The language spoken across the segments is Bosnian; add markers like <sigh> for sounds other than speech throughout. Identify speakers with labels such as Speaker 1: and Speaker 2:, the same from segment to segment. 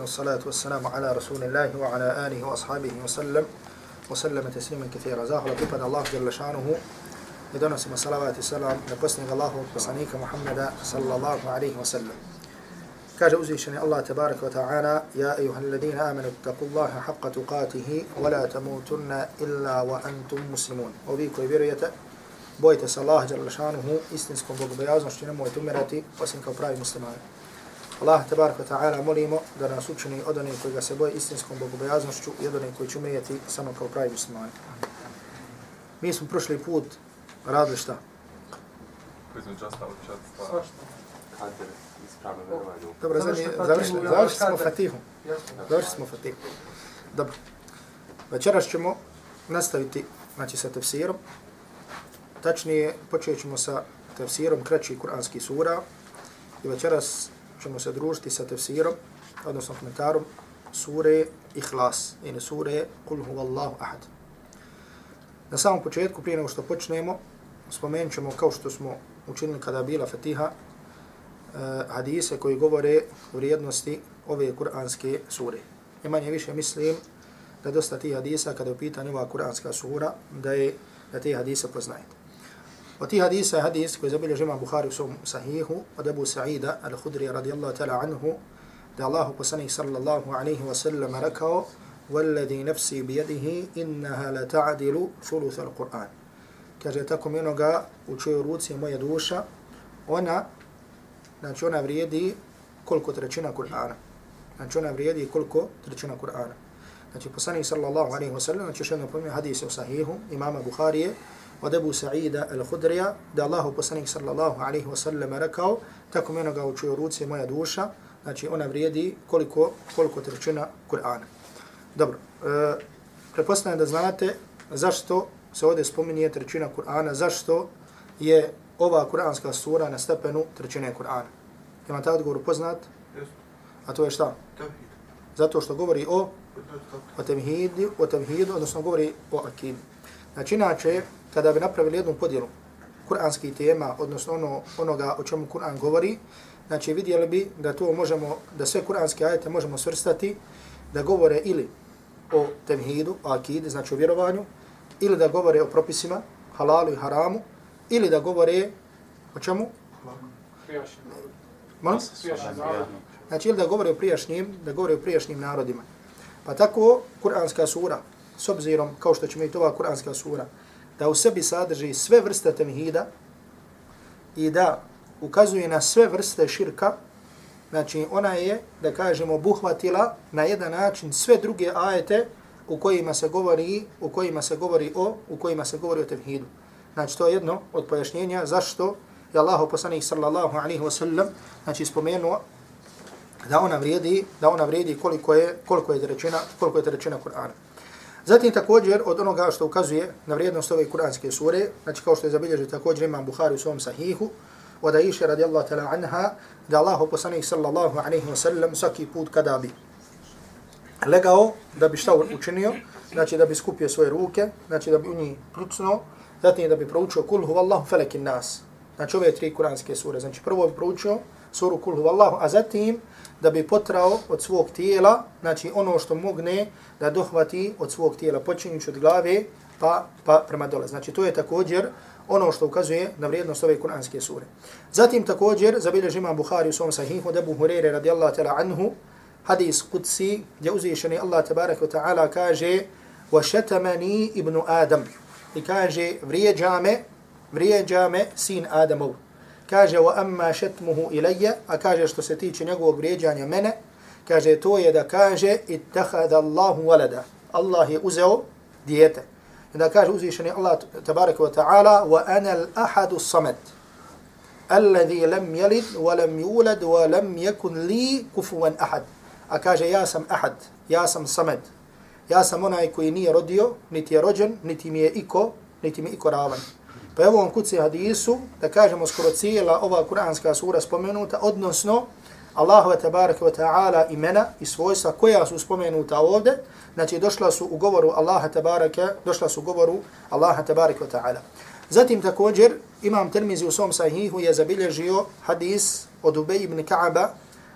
Speaker 1: العالمين والصلاة والسلام على رسول الله وعلى آله وأصحابه وسلم وسلم تسليما كثيرا زاهر لقفة الله جل شانه يدون سما صلوات السلام لقسنك الله وصنيك محمد صلى الله عليه وسلم كاج أزيشني الله تبارك وتعالى يا أيها الذين آمنوا اتقوا الله حق تقاته ولا تموتن إلا وأنتم مسلمون وبيكو يبيريته bojite se Allah dželle šanuhu istinskom bogobojaznošću nemojte umirati osim kao pravi muslimani. Allah tebarak wa ta'ala molimo da nas učini od onih koji ga se boje istinskom bogobojaznošću i od onih koji će umrijeti samo kao pravi muslimani. Mi smo prošli put radili šta?
Speaker 2: Ispravno verovanje.
Speaker 1: Dobro, završili, završili, završili smo Fatihu. Završili smo Fatihu. Dobro. Večeras ćemo nastaviti znači, sa tefsirom. Tačnije, počet ćemo sa tefsirom kraći kuranski sura i večeras ćemo se družiti sa tefsirom, odnosno komentarom sure Ihlas ili sure Kul huvallahu ahad. Na samom početku, prije nego što počnemo, spomenut ćemo kao što smo učinili kada bila Fatiha, uh, hadise koji govore o vrijednosti ove kuranske sure. I manje više mislim da dosta tih hadisa kada je u pitanju ova kuranska sura, da je da te hadise poznajete. Od tih hadisa je hadis koji zabilježi imam Bukhari u svom sahihu od Abu Sa'ida al-Hudri radijallahu ta'ala anhu da Allah poslanih sallallahu alaihi wa sallam rekao والذي نفسي بيده إنها لتعدل ثلث القرآن kaže tako mi onoga u čojoj ruci je moja duša ona znači ona vrijedi koliko trećina Kur'ana znači ona vrijedi koliko trećina Kur'ana znači poslanik sallallahu alaihi wa sallam znači još jedno pomije hadise u sahihu imama Bukharije od Ebu Sa'ida al-Hudrija, da Allahu poslanik sallallahu alaihi wa sallam rekao, tako meno ga učuje ruci moja duša, znači ona vrijedi koliko, koliko trećina Kur'ana. Dobro, e, prepostavljam da znate zašto se ovdje spominje trećina Kur'ana, zašto je ova kuranska sura na stepenu trećine Kur'ana. Ima ta odgovor poznat? A to je šta? Zato što govori o o temhidu, o temhidu, odnosno govori o akidu. Znači, inače, kada bi napravili jednu podjelu kuranskih tema, odnosno ono, onoga o čemu Kur'an govori, znači vidjeli bi da to možemo, da sve kuranske ajete možemo svrstati, da govore ili o temhidu, o akidi, znači o vjerovanju, ili da govore o propisima, halalu i haramu, ili da govore o čemu? Znači, ili da govore o prijašnjim, da govore o prijašnjim narodima. Pa tako, kuranska sura, s obzirom, kao što ćemo i to ova kuranska sura, da u sebi sadrži sve vrste tevhida i da ukazuje na sve vrste širka, znači ona je, da kažemo, buhvatila na jedan način sve druge ajete u kojima se govori, u kojima se govori o, u kojima se govori o tevhidu. Znači to je jedno od pojašnjenja zašto je Allah poslanih sallallahu alaihi wa sallam znači spomenuo da ona vrijedi, da ona vrijedi koliko je, koliko je rečena, koliko je rečena Kur'ana. Zatim također od onoga što ukazuje na vrijednost ove kuranske sure, znači kao što je zabilježio također imam Buhari u svom sahihu, od Aisha radijallahu ta'la anha, da Allah poslanih sallallahu alaihi wa sallam svaki put kada bi legao, da bi šta učinio, znači da bi skupio svoje ruke, znači da bi u njih pljucnuo, zatim da bi proučio kul huvallahu felekin nas. Znači ove tri kuranske sure. Znači prvo bi proučio suru kul huvallahu, a zatim da bi potrao od svog tijela, znači ono što mogne da dohvati od svog tijela, počinjući od glave pa, pa prema dole. Znači to je također ono što ukazuje na vrijednost ove kuranske sure. Zatim također zabilježi imam Buhari u svom sahihu da Abu Hurere radijallahu ta'ala anhu hadis kudsi gdje uzvišeni Allah tabarak wa ta'ala kaže وَشَتَمَنِي ibn Adam i kaže vrijeđa me, vrijeđa me sin Adamov kaže wa amma shatmuhu ilayya a kaže što se tiče njegovog vrijeđanja mene kaže to je da kaže ittakhadha Allahu walada Allah je uzeo dijete. I da kaže uzvišeni Allah tabarak wa ta'ala wa ana al-ahadu samad alladhi lam yalid wa lam yulad wa lam yakun li kufuwan ahad a kaže ja sam ahad ja sam samad. Ja sam onaj koji nije rodio niti je rođen niti mi je iko niti mi iko ravan Pa evo vam kuci hadisu, da kažemo skoro cijela ova kuranska sura spomenuta, odnosno Allahove tabaraka wa ta'ala imena i svojstva koja su spomenuta ovde, znači došla su u govoru Allaha tabaraka, došla su u govoru Allaha tabaraka wa ta'ala. Zatim također imam termizi u svom sahihu je zabilježio hadis od Ubej ibn Ka'aba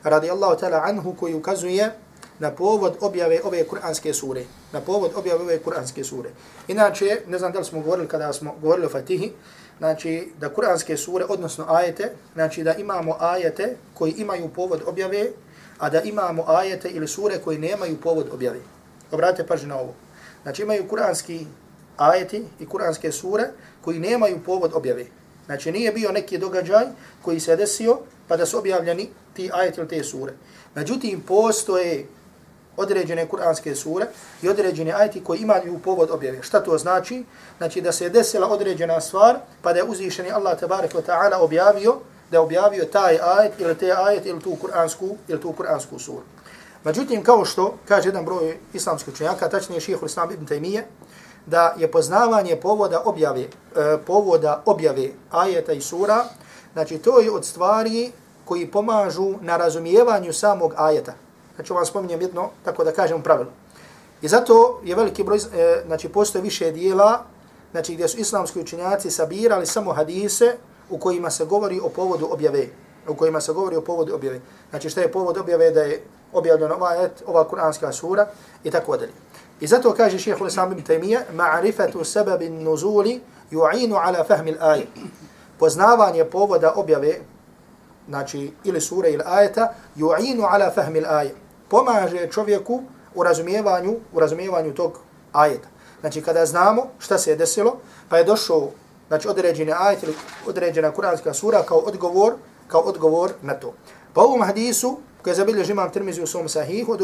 Speaker 1: radijallahu ta'ala anhu koji ukazuje na povod objave ove kuranske sure. Na povod objave ove kuranske sure. Inače, ne znam da li smo govorili kada smo govorili o Fatihi, znači da kuranske sure, odnosno ajete, znači da imamo ajete koji imaju povod objave, a da imamo ajete ili sure koji nemaju povod objave. Obratite pažnju na ovo. Znači imaju kuranski ajeti i kuranske sure koji nemaju povod objave. Znači nije bio neki događaj koji se desio pa da su objavljeni ti ajeti ili te sure. Međutim, postoje određene kuranske sure i određene ajeti koji imaju povod objave. Šta to znači? Znači da se je desila određena stvar pa da je uzvišeni Allah tabarak wa ta'ala objavio da je objavio taj ajet ili te ajet ili tu kuransku, ili tu kuransku suru. Međutim, kao što kaže jedan broj islamskih učenjaka, tačnije šihul islam ibn Taymiye, da je poznavanje povoda objave, e, povoda objave ajeta i sura, znači to je od stvari koji pomažu na razumijevanju samog ajeta. Znači vam spominjem jedno, tako da kažem pravilo. I zato je veliki broj, e, znači postoje više dijela, znači gdje su islamski učinjaci sabirali samo hadise u kojima se govori o povodu objave, u kojima se govori o povodu objave. Znači šta je povod objave da je objavljen ovaj ova kuranska sura i tako dalje. I zato kaže šehe Hulisam ibn Taymiyyah, ma'rifatu sababi nuzuli ju'inu ala fahmi l'ajet. Poznavanje povoda objave, znači ili sure ili ajeta, ju'inu ala fahmi l'ajet. Pomaže čovjeku u razumijevanju, u razumijevanju tog ajeta. Znači kada znamo šta se je desilo, pa je došao znači određeni ajet ili određena kuranska sura kao odgovor, kao odgovor na to. Po ovom hadisu, koji je zabilježi imam Tirmizi u svom sahihu od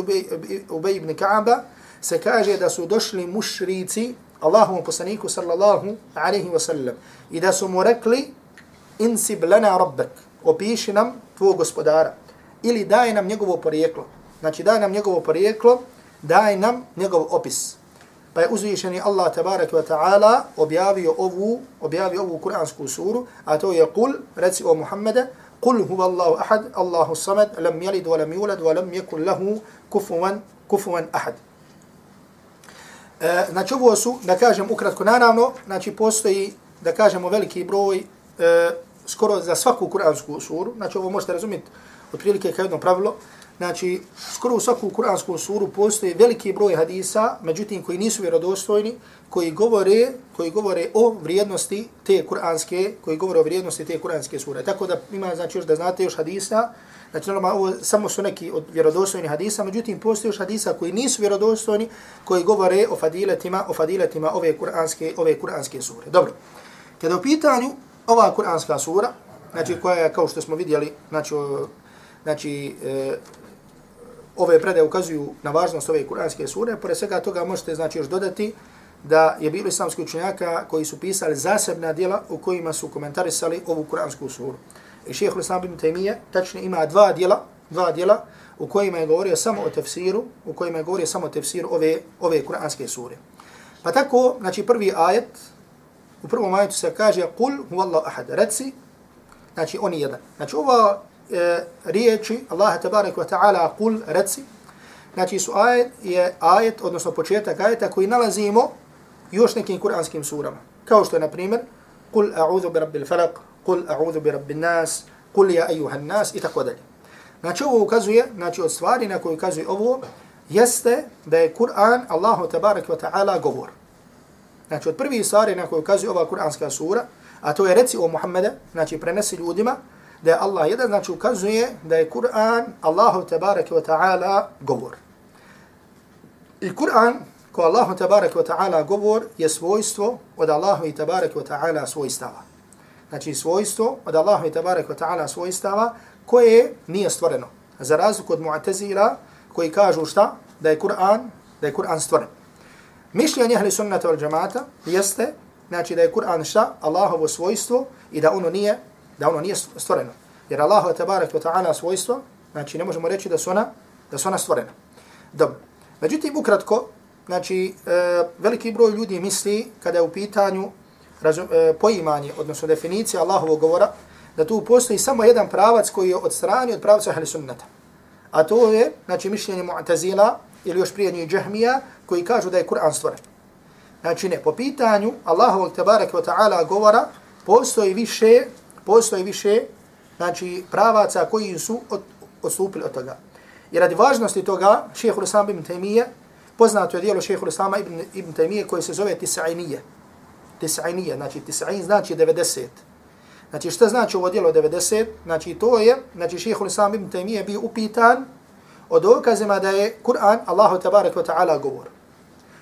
Speaker 1: Ubej ibn Ka'aba, se kaže da su došli mušrici Allahovom poslaniku sallallahu alaihi wa sallam i da su mu rekli insib lana rabbek, opiši nam tvoj gospodara ili daj nam njegovo porijeklo. Znači, daj nam njegovo porijeklo, daj nam njegov opis. Pa je uzvišeni Allah tabarak wa ta'ala objavio ovu, objavio ovu kuransku suru, a to je kul, reci o Muhammede, kul huva Allahu ahad, Allahu samad, lam jalid, wa lam yulad, wa lam yakul lahu kufuvan, kufuvan ahad. E, znači, ovo su, da kažem ukratko, naravno, znači, postoji, da kažemo, veliki broj, e, skoro za svaku kuransku suru, znači, ovo možete razumjeti, otprilike kao jedno pravilo, znači skoro u svaku kuransku suru postoji veliki broj hadisa, međutim koji nisu vjerodostojni, koji govore, koji govore o vrijednosti te kuranske, koji govore o vrijednosti te kuranske sure. Tako da ima znači još da znate još hadisa, znači normalno ovo samo su neki od vjerodostojnih hadisa, međutim postoji još hadisa koji nisu vjerodostojni, koji govore o fadiletima, o fadiletima ove kuranske, ove kuranske sure. Dobro. Kada u pitanju ova kuranska sura, znači koja je kao što smo vidjeli, znači znači e, ove predaje ukazuju na važnost ove kuranske sure, pored svega toga možete znači još dodati da je bilo islamski učenjaka koji su pisali zasebna djela u kojima su komentarisali ovu kuransku suru. I šeheh Islam bin Taymiye tačno ima dva djela, dva djela u kojima je govorio samo o tefsiru, u kojima je govorio samo o tefsiru ove, ove kuranske sure. Pa tako, znači prvi ajet, u prvom ajetu se kaže Kul huvallahu ahad, reci, znači on je jedan. Znači ova e, riječi Allaha tabarak wa ta'ala kul, reci, znači su ajet, je ajet, odnosno početak ajeta koji nalazimo još nekim kuranskim surama. Kao što je, na primjer, Kul a'udhu bi rabbil falak, Kul a'udhu bi rabbil nas, Kul ja ejuhan nas, i tako dalje. Znači ovo ukazuje, znači od stvari na koje ukazuje ovo, jeste da je Kur'an Allahu tabarak wa ta'ala govor. Znači od prvih stvari na koje ukazuje ova kuranska sura, a to je reci o Muhammeda, znači prenesi ljudima, da je Allah jedan, znači ukazuje da je Kur'an Allahu tabarak wa ta'ala govor. I Kur'an ko Allahu tabarak wa ta'ala govor je svojstvo od Allahu i tabarak wa ta'ala svojstava. Znači svojstvo od Allahu i tabarak wa ta'ala svojstava koje nije stvoreno. Za razliku od mu'tazila koji kažu šta? Da je Kur'an, da je Kur'an stvoren. Mišljenje ahli sunnata wal džamata jeste znači da je Kur'an šta? Allahovo svojstvo i da ono nije da ono nije stvoreno. Jer Allahu je tabarak wa ta'ala svojstvo, znači ne možemo reći da su ona, da su ona stvorena. Dobro. Međutim, ukratko, znači, e, veliki broj ljudi misli kada je u pitanju razum, e, poimanje, odnosno definicija Allahovog govora, da tu postoji samo jedan pravac koji je od strani od pravca ahli sunnata. A to je, znači, mišljenje Mu'tazila ili još prije njih Džahmija, koji kažu da je Kur'an stvoren. Znači, ne, po pitanju Allahovog tabarak wa ta'ala govora, postoji više postoji više znači pravaca koji su od, odstupili od toga. I radi važnosti toga, šeheh Islam ibn Taymiye, poznato je dijelo šeheh Islama ibn, ibn Taymiye koje se zove Tis'inije. Tis'inije, znači Tis'in znači 90. Znači šta znači ovo dijelo 90? Znači to je, znači šeheh Islam ibn Taymiye bio upitan o dokazima da je Kur'an Allahu tabarak wa ta'ala govor.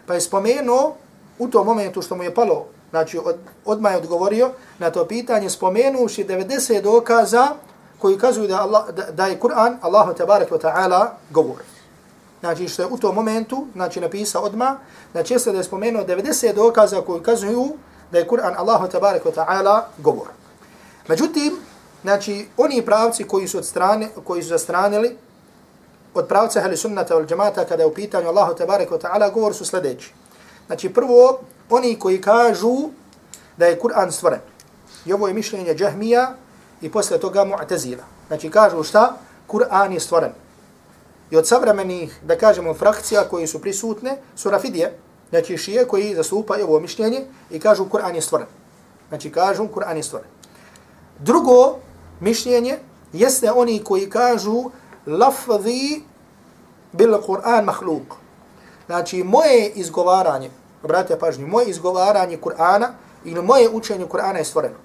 Speaker 1: Pa je spomenuo u tom momentu što mu je palo, znači od, odmah je odgovorio na to pitanje, spomenuši 90 dokaza koji kazuju da, Allah, da, da je Kur'an Allahu tabarak wa ta'ala govor. Znači što je u tom momentu, znači napisao odmah, znači jeste da je spomenuo 90 dokaza koji kazuju da je Kur'an Allahu tabarak wa ta'ala govor. Međutim, znači oni pravci koji su od strane, koji su zastranili od pravca ahli sunnata ili džemata kada je u pitanju Allahu tabarak wa ta'ala govor su sljedeći. Znači prvo, oni koji kažu da je Kur'an stvoren. I ovo je mišljenje džahmija i posle toga mu'tazila. Znači kažu šta? Kur'an je stvoren. I od savremenih, da kažemo, frakcija koji su prisutne, su rafidije, znači šije koji zastupaju ovo mišljenje i kažu Kur'an je stvoren. Znači kažu Kur'an je stvoren. Drugo mišljenje jeste oni koji kažu lafzi bil Kur'an mahluk. Znači moje izgovaranje, obratite pažnju, moje izgovaranje Kur'ana ili moje učenje Kur'ana je stvoreno.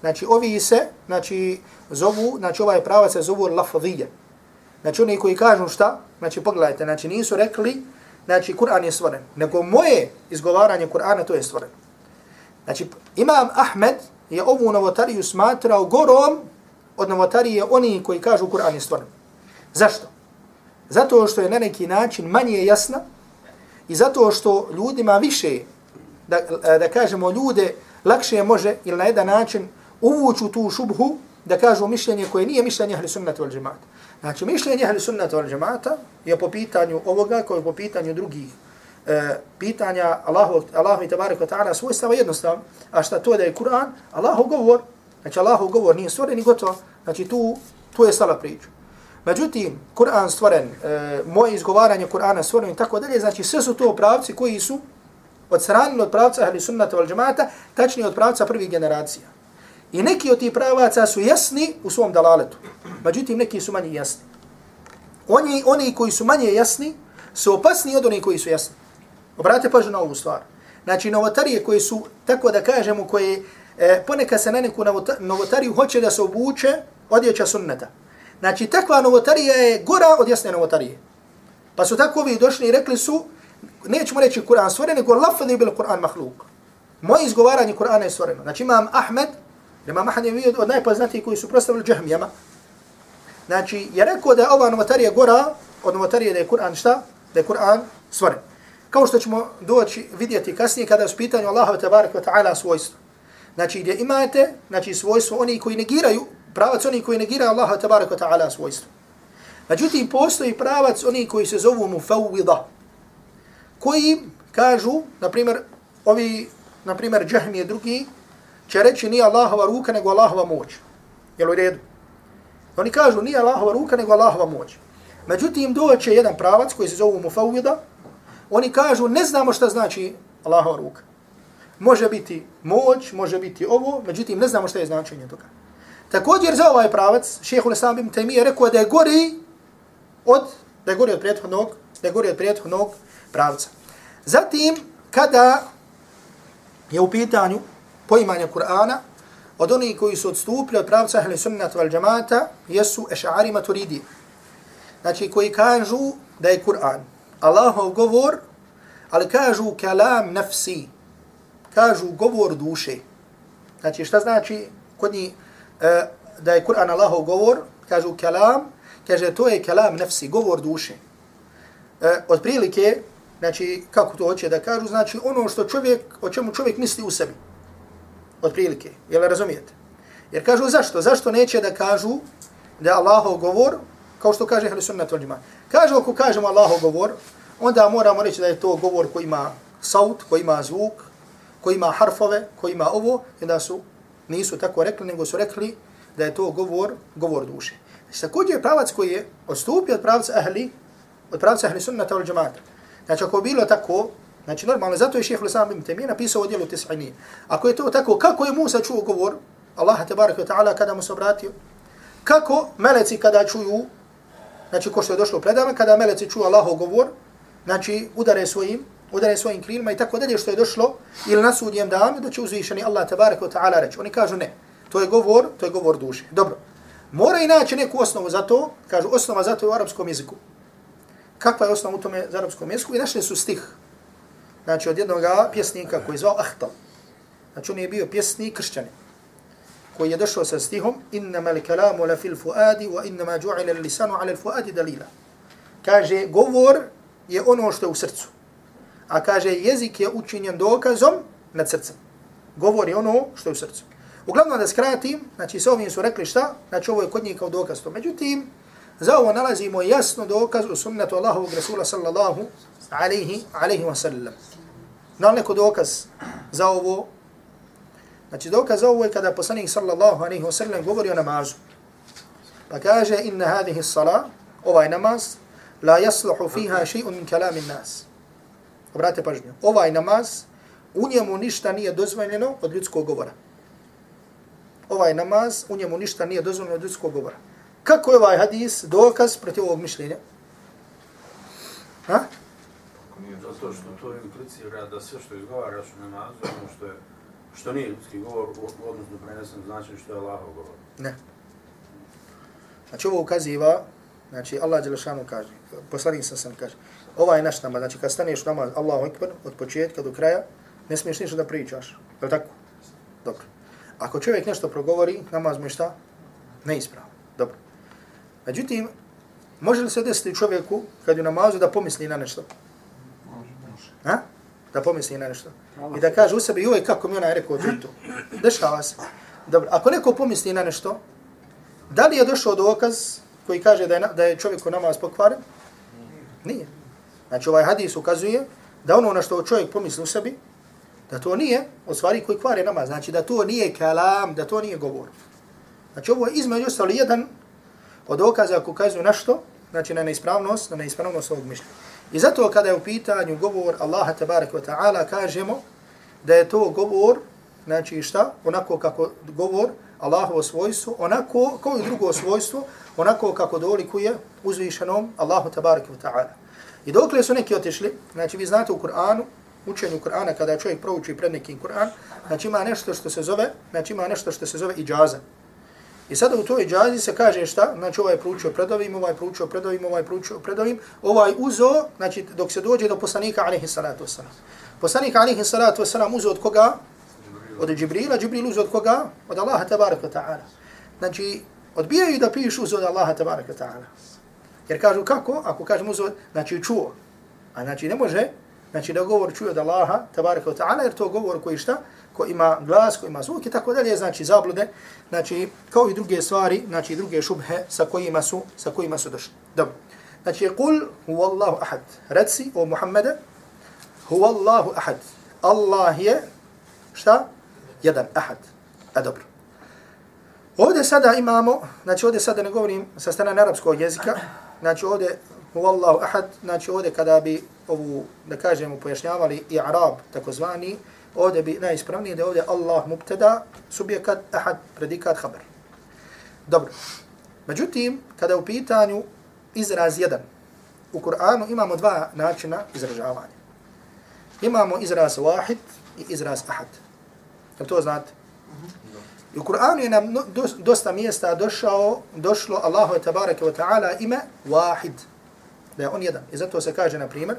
Speaker 1: Znači ovi se, znači zovu, znači ovaj pravac se zovu lafzije. Znači oni koji kažu šta, znači pogledajte, znači nisu rekli, znači Kur'an je stvoren, nego moje izgovaranje Kur'ana to je stvoreno. Znači Imam Ahmed je ovu novotariju smatrao gorom od novotarije oni koji kažu Kur'an je stvoren. Zašto? Zato što je na neki način manje jasna i zato što ljudima više, da, da kažemo ljude, lakše može ili na jedan način uvuću tu šubhu da kažu mišljenje koje nije mišljenje ahli sunnata wal džemata. Znači, mišljenje ahli sunnata wal džemata je po pitanju ovoga koje po pitanju drugih e, pitanja Allahu, Allahu i tabarik wa ta'ala svojstava jednostavno. A šta to da je Kur'an? Allahu govor. Znači, Allahu govor nije stvoren i gotovo. Znači, tu, tu je stala priča. Međutim, Kur'an stvoren, e, moje izgovaranje Kur'ana stvoren i tako dalje, znači sve su to pravci koji su odstranili od pravca ahli sunnata wal džemata, tačnije od pravca prvih generacija. I neki od tih pravaca su jasni u svom dalaletu. Međutim, neki su manje jasni. Oni, oni koji su manje jasni su opasni od onih koji su jasni. Obratite pažnju na ovu stvar. Znači, novotarije koji su, tako da kažemo, koje e, ponekad se na neku novotariju hoće da se obuče odjeća sunneta. Znači, takva novotarija je gora od jasne novotarije. Pa su tako ovi došli i rekli su, nećemo reći Kur'an stvoren, nego lafadi bil Kur'an mahluk. Moje izgovaranje Kur'ana je stvoreno. Znači, imam Ahmed, Imam Ahmed je bio od najpoznatijih koji su prostavili džahmijama. Znači, je rekao da je ova novotarija gora od novotarije da je Kur'an šta? Da je Kur'an stvoren. Kao što ćemo doći vidjeti kasnije kada je u pitanju Allaha tabarak wa ta'ala svojstvo. Znači, gdje imate znači, svojstvo oni koji negiraju, pravac oni koji negiraju Allaha tabaraka ta'ala svojstvo. Međutim, postoji pravac oni koji se zovu mufawida, koji kažu, na primjer, ovi, na primjer, džahmije drugi, će reći nije Allahova ruka nego Allahova moć. Jel u redu? Oni kažu nije Allahova ruka nego Allahova moć. Međutim, doće jedan pravac koji se zovu Mufawida, oni kažu ne znamo šta znači Allahova ruka. Može biti moć, može biti ovo, međutim ne znamo šta je značenje toga. Također za ovaj pravac, šeheh Ulisam ibn Taymi je rekao da je gori od, da je gori od prethodnog, da je gori od prethodnog pravca. Zatim, kada je u pitanju poimanja Kur'ana, od onih koji su odstupili od pravca ahli sunnat wal džamata, jesu eša'ari maturidi. Znači, koji kažu da je Kur'an Allahov govor, ali kažu kalam nafsi, kažu govor duše. Znači, šta znači kod njih E, da je Kur'an Allahov govor, kažu kelam, kaže to je kelam nefsi, govor duše. E, od prilike, znači, kako to hoće da kažu, znači ono što čovjek, o čemu čovjek misli u sebi od prilike. Jel razumijete? Jer kažu zašto? Zašto neće da kažu da je Allahov govor, kao što kaže Ahli Sunnat wal Kažu ako kažemo Allahov govor, onda moramo reći da je to govor koji ima saut, koji ima zvuk, koji ima harfove, koji ima ovo, i da su, nisu tako rekli, nego su rekli da je to govor, govor duše. Znači, također je pravac koji je odstupio od pravca Ahli, od pravca Ahli sunnata ili Jamaat. Znači, ako bilo tako, Znači normalno, zato je šeheh Lusam ibn Temije napisao o dijelu Tis'ini. Ako je to tako, kako je Musa čuo govor Allaha tabaraka wa ta'ala kada mu se obratio? Kako meleci kada čuju, znači ko što je došlo predama, kada meleci čuju Allahov govor, znači udare svojim, udare svojim krilima i tako dalje što je došlo, ili na sudnjem danu da će uzvišeni Allah tabaraka wa ta'ala reći. Oni kažu ne, to je govor, to je govor duše. Dobro. Mora i naći neku osnovu za to, kažu osnova za to je u arapskom jeziku. Kakva je osnova u tome za arapskom jeziku? I našli su stih, znači od jednog pjesnika koji je zvao Ahtal. Znači on je bio pjesnik kršćanin koji je došao sa stihom innama al-kalamu la fil fuadi wa innama ju'ila al-lisanu ala al-fuadi dalila. Kaže, govor je ono što je u srcu. A kaže, jezik je učinjen dokazom nad srcem. Govor je ono što je u srcu. Uglavnom da skratim, znači sa ovim su rekli šta? Znači ovo je kod njih kao dokaz to. Međutim, za ovo nalazimo jasno dokaz u sunnetu Allahovog Rasula sallallahu alaihi, alaihi wa sallam. Na neko dokaz za ovo Znači dokaz ovo je kada poslanik sallallahu alaihi wa sallam govori o namazu. Pa kaže inna hadihi sala, ovaj namaz, la jasluhu fiha ši'un min kalamin nas. Obrate pažnju. Ovaj namaz, u njemu ništa nije dozvoljeno od ljudskog govora. Ovaj namaz, u njemu ništa nije dozvoljeno od ljudskog govora. Kako je ovaj hadis dokaz protiv ovog mišljenja? Ha?
Speaker 3: Zato što to implicira da sve što izgovaraš u namazu, ono što je Što nije ljudski govor, odnosno prenesen znači što je Allahov govor.
Speaker 1: Ne. Znači ovo ukaziva, znači Allah Đelešanu kaže, poslanik sam sam kaže, ova je naš namaz, znači kad staneš namaz Allahu Ekber, od početka do kraja, ne smiješ ništa da pričaš. Je tako? Dobro. Ako čovjek nešto progovori, namaz mu je šta? Neispravno. Dobro. Međutim, može li se desiti čovjeku kad je namazu da pomisli na nešto? Može. Ha? Da pomisli na nešto? I da kaže u sebi, joj, kako mi onaj rekao to to. Dešava se. Dobro, ako neko pomisli na nešto, da li je došao dokaz koji kaže da je, da je čovjek u namaz pokvaren? Nije. Znači ovaj hadis ukazuje da ono na što čovjek pomisli u sebi, da to nije od stvari koji kvare namaz. Znači da to nije kalam, da to nije govor. Znači ovo je između ostalo jedan od dokaza koji ukazuju na što, znači na neispravnost, na neispravnost ovog mišljenja. I zato kada je u pitanju govor Allaha tabaraka wa ta'ala, kažemo da je to govor, znači šta, onako kako govor Allahovo svojstvo, onako, kao i drugo svojstvo, onako kako dolikuje uzvišenom Allahu tabaraka wa ta'ala. I dokle su neki otišli, znači vi znate u Kur'anu, učenju Kur'ana, kada čovjek prouči pred nekim Kur'an, znači ima nešto što se zove, znači ima nešto što se zove iđaza. I sada u toj džazi se kaže šta? Znači ovaj proučio pred ovim, ovaj proučio pred ovim, ovaj proučio pred ovim, ovaj uzo, znači dok se dođe do poslanika alaihi salatu wasalam. Poslanik alaihi salatu wasalam uzo od koga? Od Džibrila, Džibril uzo od koga? Od Allaha tabaraka ta'ala. Znači, odbijaju da pišu uzo od Allaha tabaraka ta'ala. Jer kažu kako? Ako kažemo uzo, znači čuo. A znači ne može, znači da govor čuje od Allaha tabaraka ta'ala, jer to govor koji šta? ko ima glas, ko ima zvuk i tako dalje, znači zablude, znači kao i druge stvari, znači druge šubhe sa kojima su, sa kojima su došli. Dobro. Znači, kul huvallahu ahad. Reci o Muhammede, huvallahu ahad. Allah je, šta? Jedan, ahad. A dobro. Ovdje sada imamo, znači ovdje sada ne govorim sa strane arapskog jezika, znači ovdje huwa ahad, znači ovdje kada bi ovu, da kažemo, pojašnjavali i arab, takozvani, ovdje bi najispravnije da ovdje Allah mubtada, subjekat, ahad, predikat, haber. Dobro. Međutim, kada je u pitanju izraz jedan, u Kur'anu imamo dva načina izražavanja. Imamo izraz wahid i izraz ahad. Jel to znate? I u Kur'anu je nam dosta mjesta došao, došlo Allahu tabaraka wa ta'ala ime wahid. Da je on jedan. I zato se kaže, na primjer,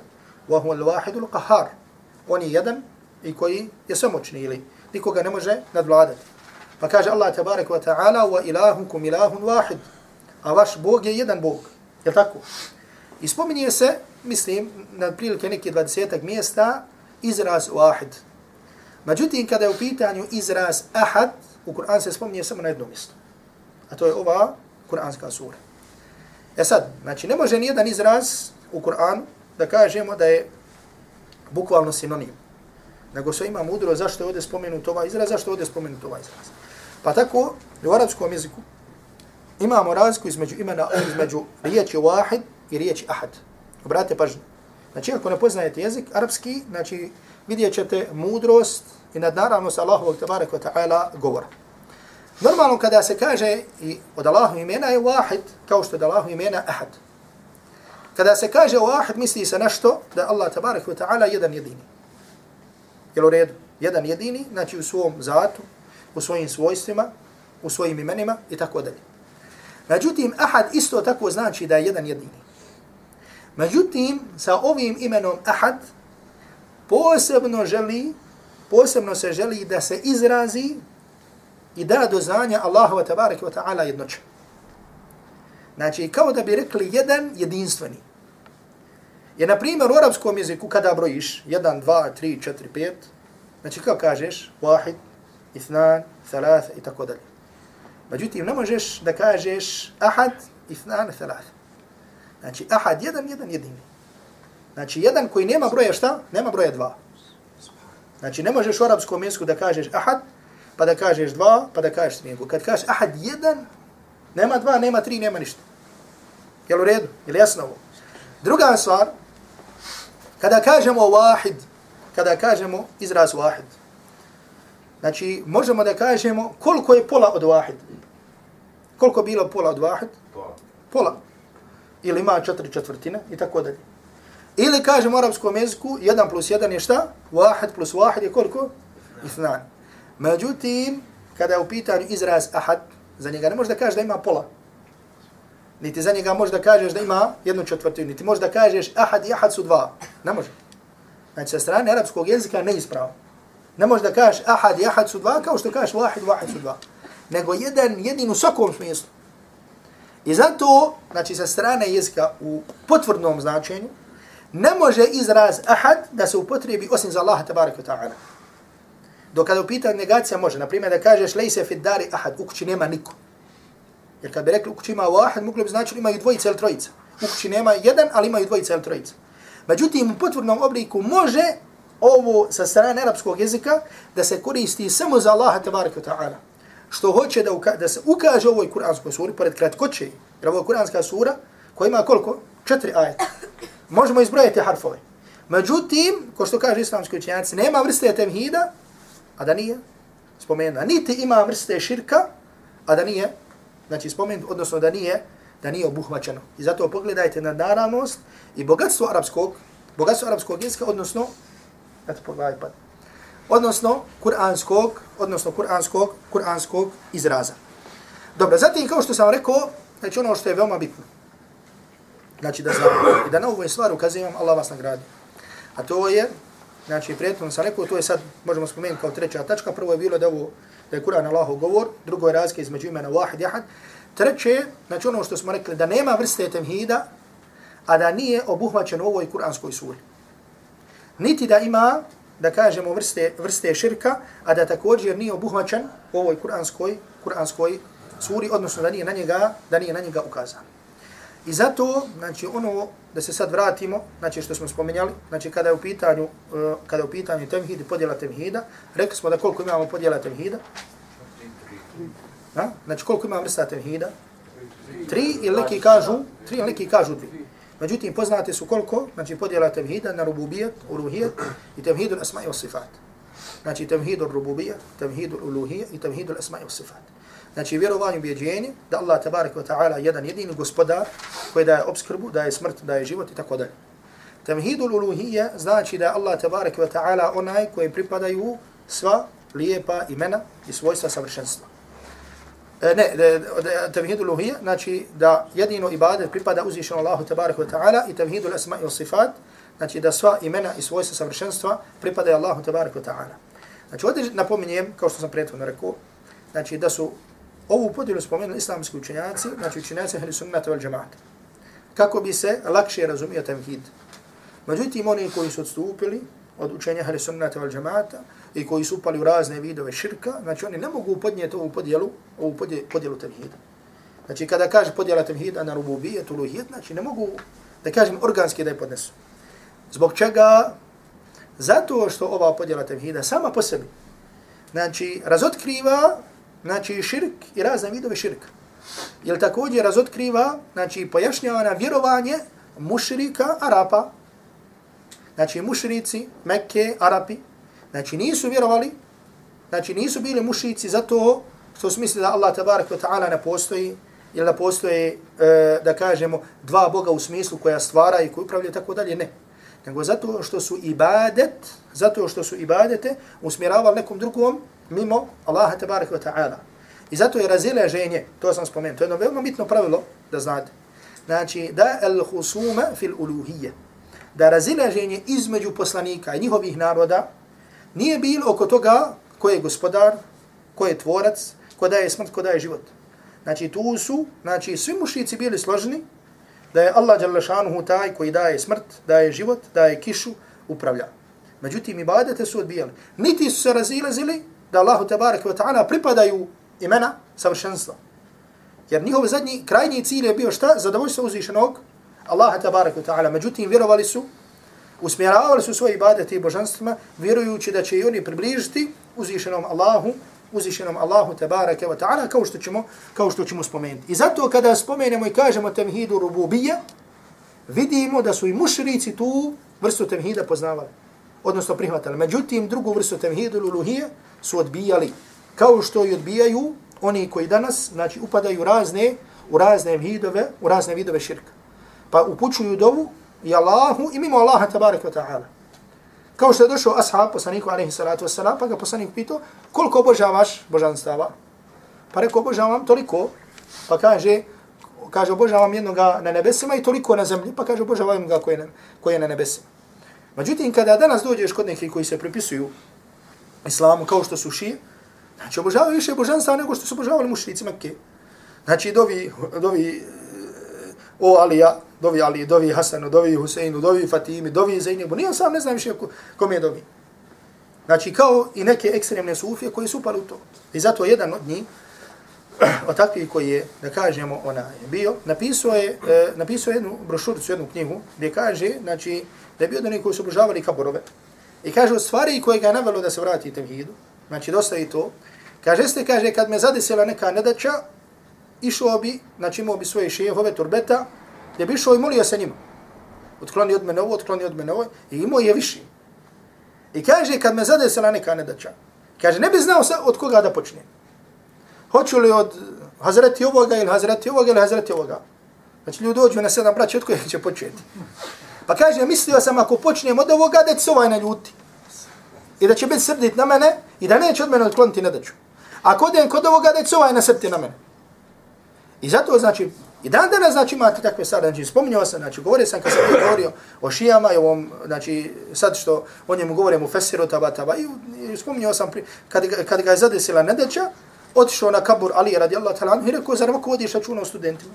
Speaker 1: wa huwa al-wahidu al-qahar. On je jedan i koji je samoćni ili nikoga ne može nadvladati. Pa kaže Allah tabaraka wa ta'ala wa ilahukum ilahun wahid. A vaš Bog je jedan Bog. Je tako? I spominje se, mislim, na prilike neki dvadesetak mjesta, izraz wahid. Međutim, kada je u pitanju izraz ahad, u Kur'an se spominje samo na jednom mjestu. A to je ova Kur'anska sura. E sad, znači, ne može nijedan izraz u Kur'anu da kažemo da je bukvalno sinonim nego se ima mudro zašto je ovdje spomenut ovaj izraz, zašto je ovdje spomenut ovaj izraz. Pa tako, u arapskom jeziku imamo razliku između imena, između riječi wahid i riječi ahad. Obratite pažnju. Znači, ako ne poznajete jezik arapski, znači, vidjet ćete mudrost i nadnaravnost Allahovog tabaraka wa ta'ala govora. Normalno kada se kaže i od Allahu imena je wahid, kao što od Allahu imena ahad. Kada se kaže wahid, misli se nešto da Allah tabarak wa ta'ala jedan jedini. Jel u redu? Jedan jedini, znači u svom zatu, u svojim svojstvima, u svojim imenima i tako dalje. Međutim, ahad isto tako znači da je jedan jedini. Međutim, sa ovim imenom ahad, posebno želi, posebno se želi da se izrazi i da do znanja Allahu tabaraka wa ta'ala jednoće. Znači, kao da bi rekli jedan jedinstveni. Je, na primjer, u arapskom jeziku kada brojiš 1, 2, 3, 4, 5, znači kao kažeš, wahid, ithnan, thalath i tako dalje. Međutim, ne možeš da kažeš ahad, ithnan, thalath. Znači, ahad, jedan, jedan, jedini. Znači, jedan koji nema broja šta? Nema broja dva. Znači, ne možeš u arabskom jeziku da kažeš ahad, pa da kažeš dva, pa da kažeš tri. Kad kažeš ahad jedan, nema dva, nema tri, nema ništa. Jel u redu? Jel jasno ovo? Druga stvar, kada kažemo wahid, kada kažemo izraz wahid, znači možemo da kažemo koliko je pola od wahid. Koliko bilo pola od wahid? Pola. Pola. Ili ima četiri četvrtine i tako dalje. Ili kažem u arabskom jeziku, 1 plus 1 je šta? 1 plus 1 je koliko? Ithnan. Međutim, kada je u pitanju izraz ahad, za njega ne možeš da kažeš da ima pola. Niti za njega možeš da kažeš da ima jednu četvrtinu. Niti možeš da kažeš ahad i ahad su dva. Ne može. Znači, sa strane arapskog jezika ne ispravo. Ne možeš da kažeš ahad i ahad su dva, kao što kažeš wahid, wahid su dva. Nego jedan, jedin u svakom smislu. I zato, znači, sa strane jezika u potvrdnom značenju, ne može izraz ahad da se upotrebi osim za Allaha tabaraka ta'ala. Dok kada upita negacija može, na primjer da kažeš lejse fid dari ahad, u kući nema niko. Jer kad bi rekli u kući ima ahad, mogli bi znači imaju dvojica ili trojica. U kući nema jedan, ali imaju dvojica ili trojica. Međutim, u potvrdnom obliku može ovo sa strane arapskog jezika da se koristi samo za Allaha tabaraka ta'ala. Što hoće da, uka da se ukaže ovoj kuranskoj suri, pored kratkoće, jer ovo je kuranska sura koja ima koliko? Četiri ajeta. Možemo izbrojati harfove. Međutim, ko što kaže islamski učenjaci, nema vrste temhida, a da nije spomenuta. Niti ima vrste širka, a da nije, znači spomenut, odnosno da nije, da nije obuhvaćeno. I zato pogledajte na naravnost i bogatstvo arapskog, bogatstvo arapskog jezika, odnosno, eto pogledaj pa, odnosno kuranskog, odnosno kuranskog, kuranskog izraza. Dobro, zatim kao što sam rekao, znači ono što je veoma bitno, znači da znamo i da na ovoj stvari ukazujem, Allah vas nagradi. A to je, znači prijetno sam rekao, to je sad, možemo spomenuti kao treća tačka, prvo je bilo da, ovo, da je Kur'an Allahov govor, drugo je razlika između imena Wahid Jahad, treće, znači ono što smo rekli, da nema vrste temhida, a da nije obuhvaćen u ovoj kuranskoj suri. Niti da ima, da kažemo, vrste, vrste širka, a da također nije obuhvaćen u ovoj kuranskoj, kuranskoj suri, odnosno da nije na njega, da nije na njega ukazan. I zato, znači ono da se sad vratimo, znači što smo spomenjali, znači kada je u pitanju, uh, kada je u pitanju temhid i podjela temhida, rekli smo da koliko imamo podjela temhida? Ha? Znači koliko ima vrsta temhida? Tri ili neki kažu, tri ili neki kažu tri. Međutim, poznate su koliko, znači podjela temhida na rububijet, uluhijet i temhidu asma i sifat. Znači temhidu rububijet, temhidu uluhijet i temhidu asma i sifat. Znači vjerovanje ubjeđenje da Allah tabarak wa ta'ala jedan jedini gospodar koji daje obskrbu, daje smrt, daje život i tako dalje. Tamhidul uluhiyya znači da Allah tabarak wa ta'ala onaj kojem pripadaju sva lijepa imena i svojstva savršenstva. E, ne, e, e, tamhidul uluhiyya znači da jedino ibadet pripada uzvišenom Allahu tabarak wa ta'ala i tamhidul asma i sifat znači da sva imena i svojstva savršenstva pripadaju Allahu tabarak wa ta'ala. Znači ovdje napominjem, kao što sam prethodno rekao, znači da su Ovu podjelu spomenuli islamski učenjaci, znači učenjaci ahli sunnata vel džamaata. Kako bi se lakše razumio temhid. Međutim, oni koji su odstupili od učenja ahli sunnata vel džamaata i koji su upali u razne vidove širka, znači oni ne mogu podnijeti ovu podjelu, ovu podjelu temhida. Znači kada kaže podjela temhida na rububije, tuluhijet, znači ne mogu da kažem organski da je podnesu. Zbog čega? Zato što ova podjela temhida sama po sebi, znači razotkriva znači širk i razne vidove širka. Jer također razotkriva, znači pojašnjava na vjerovanje mušrika Arapa. Znači mušrici, Mekke, Arapi, znači nisu vjerovali, znači nisu bili mušrici zato što su mislili da Allah tabarak wa ta'ala ne postoji, ili da postoje, e, da kažemo, dva Boga u smislu koja stvara i koja upravlja tako dalje, ne. Nego zato što su ibadet, zato što su ibadete usmjeravali nekom drugom mimo Allaha tabarak wa ta'ala. I zato je razilaženje, to sam spomenuo, to je jedno veoma bitno pravilo da znate. Znači, da el husuma fil uluhije. Da razilaženje između poslanika i njihovih naroda nije bilo oko toga ko je gospodar, ko je tvorac, ko daje smrt, ko daje život. Znači, tu su, znači, svi mušici bili složeni da je Allah Đalešanuhu taj koji daje smrt, daje život, daje kišu, upravlja. Međutim, ibadete su odbijali. Niti su se razilazili da Allahu tabarak wa ta'ala pripadaju imena savršenstva. Jer njihov zadnji, krajnji cilj je bio šta? Zadovoljstvo uzvišenog Allaha tabarak wa ta'ala. Međutim, vjerovali su, usmjeravali su svoje ibadete i božanstvima, vjerujući da će i oni približiti uzvišenom Allahu, uzvišenom Allahu tabarak wa ta'ala, kao što ćemo, kao što ćemo spomenuti. I zato kada spomenemo i kažemo temhidu rububija, vidimo da su i mušrici tu vrstu temhida poznavali, odnosno prihvatali. Međutim, drugu vrstu temhidu luluhije su odbijali. Kao što i odbijaju oni koji danas znači upadaju razne u razne vidove u razne vidove širka. Pa upućuju dovu i Allahu i mimo Allaha tabarak wa ta'ala. Kao što je došao ashab poslaniku alaihi salatu wasalam pa ga poslanik pitao koliko obožavaš božanstava? Pa rekao obožavam toliko. Pa kaže kaže obožavam jednoga na nebesima i toliko na zemlji. Pa kaže obožavam ga koji je na, koji je na nebesima međutim kada danas dođeš kod nekih koji se prepisuju islamu kao što su šije Znači, obožavaju više božanstva nego što su obožavali mušrici Mekke. Znači, dovi, dovi e, o Alija, dovi Ali, dovi Hasanu, dovi Huseinu, dovi Fatimi, dovi Zainibu. Nijem sam, ne znam više kom je dovi. Znači, kao i neke ekstremne sufije koji su upali u to. I zato jedan od njih, <clears throat> od takvih koji je, da kažemo, ona je bio, napisao je, e, napisao jednu brošuricu, jednu knjigu, gdje kaže, znači, da je bio da neki su obožavali kaborove. I kaže, od stvari koje ga navelo da se vrati temhidu, znači, dosta i to, Kaže ste, kaže, kad me zadesila neka nedača, išao bi, znači imao bi svoje šehove, turbeta, gdje bi išao i molio se njima. Otkloni od mene ovo, otkloni od mene ovo, i imao je više. I kaže, kad me zadesila neka nedača, kaže, ne bi znao sa, od koga da počne. Hoću li od Hazreti ovoga ili Hazreti ovoga ili Hazreti ovoga. Znači ljudi dođu na sedam braća, od kojeg će početi. Pa kaže, mislio sam ako počnem od ovoga, da će se ovaj naljuti. I da će biti srdit na mene i da neće od mene otkloniti nedaću. Ako odem kod ovoga da je ovaj nasrti na mene. I zato znači, i dan danas znači imate takve stvari, znači spominjao sam, znači govorio sam kad sam govorio o šijama i ovom, znači sad što o njemu govorim u Fesiru, taba, taba, i, i spominjao sam pri, kad, kad ga je zadesila nedeća, otišao na kabur Ali radijallahu ta'ala i rekao, zar ovako vodiš računa o studentima?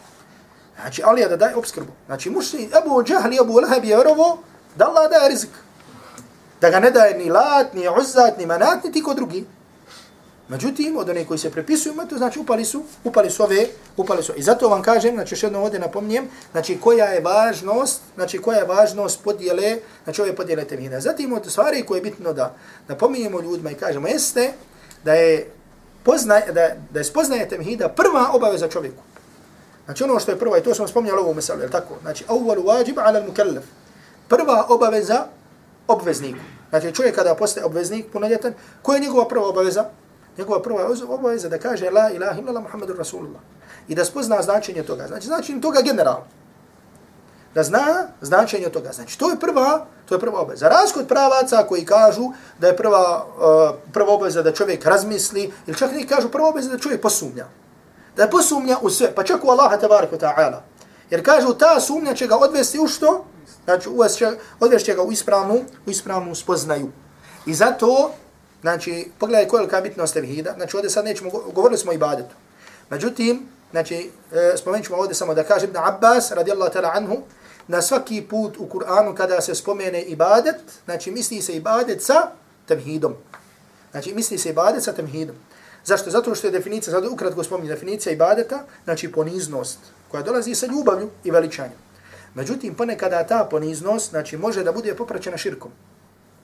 Speaker 1: Znači, Ali da daje obskrbu. Znači, mušli, Abu Džahli, Abu Lahab je vjerovo da Allah daje rizik. Da ga ne daje ni Lat, ni Uzzat, ni Manat, ni tiko drugi. Međutim, od onih koji se prepisuju, to znači upali su, upali su ove, upali su. I zato vam kažem, znači još jednom ovdje napomnijem, znači koja je važnost, znači koja je važnost podjele, znači ove podjele temhida. Zatim od stvari koje je bitno da napominjemo ljudima i kažemo jeste da je poznaj, da, da je spoznaje temhida prva obaveza čovjeku. Znači ono što je prva, i to smo spominjali ovu mesalu, je tako? Znači, awwal wajib ala al-mukallaf. Prva obaveza obvezniku. Znači čovjek kada postaje obveznik punoljetan, koja je njegova prva obaveza? Njegova prva obaveza da kaže la ilaha illallah Muhammedur Rasulullah. I da spozna značenje toga. Znači značenje toga generalno. Da zna značenje toga. Znači to je prva, to je prva obaveza. Razkod pravaca koji kažu da je prva, uh, prva obaveza da čovjek razmisli, ili čak neki kažu prva obaveza da čovjek posumnja. Da posumnja u sve, pa čak u Allaha tabaraka ta'ala. Jer kažu ta sumnja će ga odvesti u što? Znači odvesti će ga u ispravnu, u ispravnu spoznaju. I zato Znači, pogledaj koja je bitnost tevhida. Znači, ovdje sad nećemo, govorili smo o ibadetu. Međutim, znači, e, spomenut ćemo ovdje samo da kaže Ibn Abbas, radijallahu ta'ala anhu, na svaki put u Kur'anu kada se spomene ibadet, znači misli se ibadet sa tevhidom. Znači, misli se ibadet sa tevhidom. Zašto? Zato što je definicija, sad ukratko spominje definicija ibadeta, znači poniznost, koja dolazi sa ljubavlju i veličanjem. Međutim, ponekada ta poniznost, znači, može da bude popraćena širkom.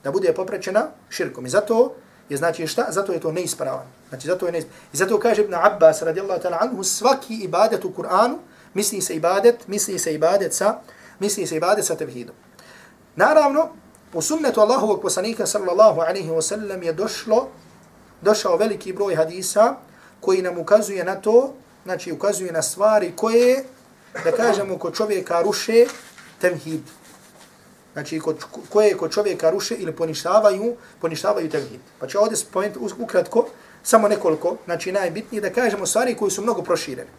Speaker 1: Da bude popraćena širkom. I zato je znači šta? Zato je to neispravan. Znači zato je neispravan. I zato kaže Ibn Abbas radijallahu ta'ala anhu svaki ibadet u Kur'anu misli se ibadet, misli se ibadet sa, misli se ibadet sa tevhidom. Naravno, po sunnetu Allahovog poslanika sallallahu alaihi wa sallam je došlo, došao veliki broj hadisa koji nam ukazuje na to, znači ukazuje na stvari koje, da kažemo, kod čovjeka ruše temhid. Znači, kod, koje kod čovjeka ruše ili poništavaju, poništavaju temhid. Pa ću ovdje spomenuti ukratko, samo nekoliko, znači najbitnije, da kažemo stvari koji su mnogo proširene.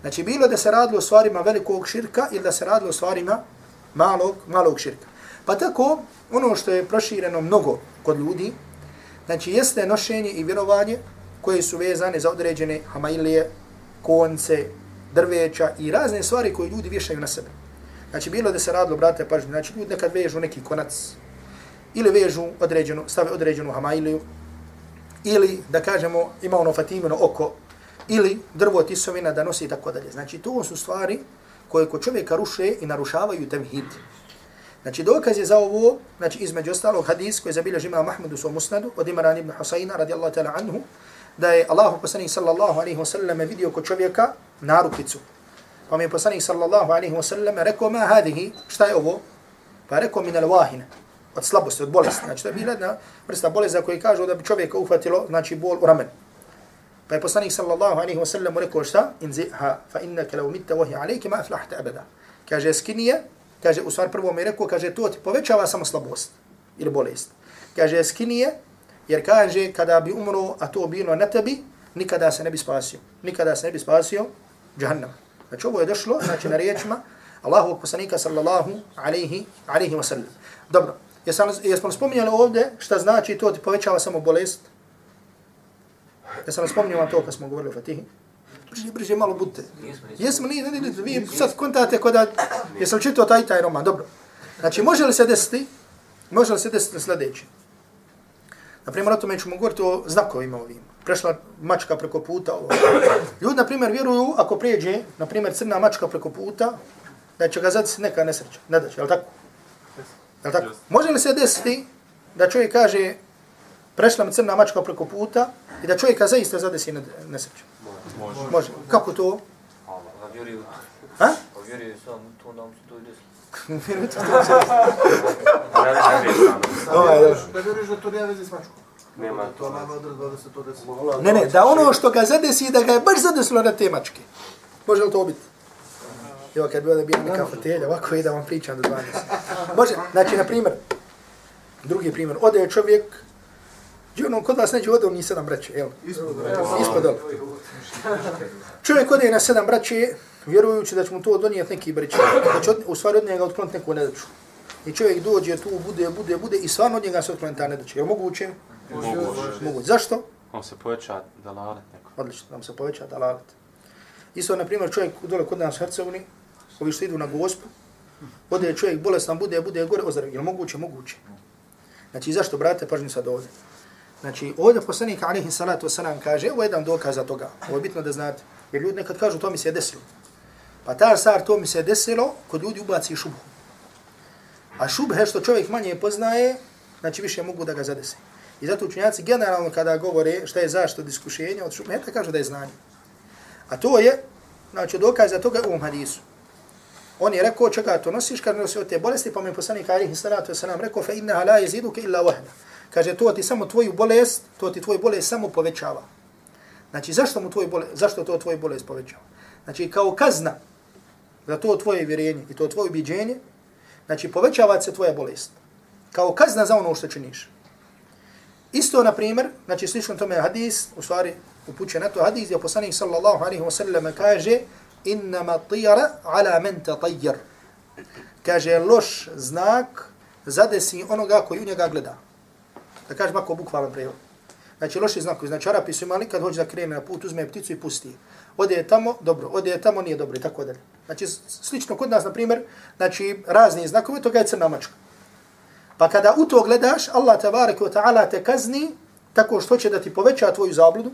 Speaker 1: Znači, bilo da se radilo o stvarima velikog širka ili da se radilo o stvarima malog, malog širka. Pa tako, ono što je prošireno mnogo kod ljudi, znači jeste nošenje i vjerovanje koje su vezane za određene hamailije, konce, drveća i razne stvari koje ljudi vješaju na sebe. Znači, bilo da se radilo, brate, pažnje, znači ljudi nekad vežu neki konac ili vežu određenu, stave određenu hamailiju ili, da kažemo, ima ono fatimino oko ili drvo tisovina da nosi i tako dalje. Znači, to su stvari koje kod čovjeka ruše i narušavaju temhid. Znači, dokaz je za ovo, znači, između ostalog hadis koji je zabilježi ima Mahmudu svom musnadu od Imran ibn Husayna radijallahu ta'ala anhu, da je Allahu poslanik sallallahu alaihi wa sallam vidio kod čovjeka narukicu. Pa mi je poslanik sallallahu alaihi wa sallam rekao, ma hadihi, šta je ovo? Pa rekao, min al-wahina, od slabosti, od bolesti. Znači, to je bila jedna vrsta bolest za koji kažu da bi čovjeka uhvatilo, znači, bol u ramenu. Pa je poslanik sallallahu alaihi wa sallam rekao šta? Inziha, fa innaka law mitta wahi alayka ma aflahta abada. Kaže skinije, kaže u stvar prvo mi rekao, kaže to ti povećava samo slabost ili bolest. Kaže skinije, jer kaže kada bi umro, a to bilo na tebi, nikada se ne bi spasio. Nikada se ne bi spasio džahannam. Znači ovo je došlo, znači na riječima Allahovog poslanika sallallahu alaihi, alaihi wa sallam. Dobro, jesmo, jesmo spominjali ovdje šta znači to ti povećava samo bolest? Jesam sam spomnio to kad smo govorili o Fatihi. Brže, brže, malo budite. Jesmo, nije, ne, ne, ne, vi sad kontate kod da, jesam čitao taj taj roman, dobro. Znači, može li se desiti, može li se desiti sljedeće? Naprimjer, o tome ćemo govoriti o znakovima ovim. Prešla mačka preko puta. Ovo. Ljudi, na primjer, vjeruju, ako prijeđe, na primjer, crna mačka preko puta, da će ga zadesiti neka nesreća. Ne da će, je li tako? Je li tako? Može li se desiti da čovjek kaže, prešla mi crna mačka preko puta i da čovjeka zaista zadesi nesreću. Može. Može. Kako to?
Speaker 4: Na vjeruju.
Speaker 1: Ha?
Speaker 4: Pa vjeruju sam to nam se to i desi. <laughs>
Speaker 5: Da vjeruješ da to nema veze s mačkom.
Speaker 2: Nema
Speaker 5: To nema odredba da se to desi.
Speaker 1: Ne, ne, da ono što ga zadesi, da ga je baš zadesilo na te mačke. Može li to biti? Evo, kad bi ovdje bila neka fotelja, ovako i da vam pričam do 12. Može, znači, na primjer, drugi primjer, ode čovjek, Džurno, kod vas neđe ode ni sedam braće, jel? Ispod dole. Čovjek ode na sedam braće, vjerujući da će mu to donijeti neki braće, da će od, u stvari od njega otkloniti neku nedaču. I čovjek dođe tu, bude, bude, bude i stvarno od njega se otkloniti ta nedača. Je moguće?
Speaker 2: Moguće.
Speaker 1: Moguće. Zašto?
Speaker 2: On se poveća dalalet neko.
Speaker 1: Odlično, nam se poveća dalalet. Isto, na primjer, čovjek dole kod nas u Hercegovini, ovi što idu na gospu, ode čovjek bolestan, bude, bude gore, ozdravi. Je moguće? Moguće. Znači, zašto, brate, pažnju sad ovdje. Znači, ovdje poslanik alaihi salatu wasalam kaže, ovo je jedan dokaz za toga, ovo je bitno da znate. Jer ljudi nekad kažu, to mi se desilo. Pa ta stvar, to mi se desilo, kod ljudi ubaci šubhu. A šubhe što čovjek manje poznaje, znači više mogu da ga zadese. I zato učenjaci generalno kada govore šta je zašto diskušenje od šubheta, kažu da je znanje. A to je, znači, dokaz za toga u ovom hadisu. On je rekao, čega to nosiš, kad nosi od te bolesti, pa mi poslanik alaihi salatu wasalam rekao, fa innaha la jeziduke illa wahda. Kaže, to ti samo tvoju bolest, to ti tvoj bolest samo povećava. Znači, zašto mu tvoj bolest, zašto to tvoj bolest povećava? Znači, kao kazna za to tvoje vjerenje i to tvoje ubiđenje, znači, povećava se tvoja bolest. Kao kazna za ono što činiš. Isto, na primjer, znači, slično tome hadis, u stvari, upuće na to hadis, gdje poslanik sallallahu alaihi wa sallam kaže, innama tijara ala men tatajjar. Kaže, loš znak zadesi onoga koji u njega gleda. Da kažem ako bukvalan prevod. Znači loši znakovi. Znači Arapi su imali kad hoće da krene na put, uzme pticu i pusti je. Ode je tamo, dobro. Ode je tamo, nije dobro i tako dalje. Znači slično kod nas, na primjer, znači razni znakovi, toga je crna mačka. Pa kada u to gledaš, Allah tabaraka wa ta'ala te kazni tako što će da ti poveća tvoju zabludu,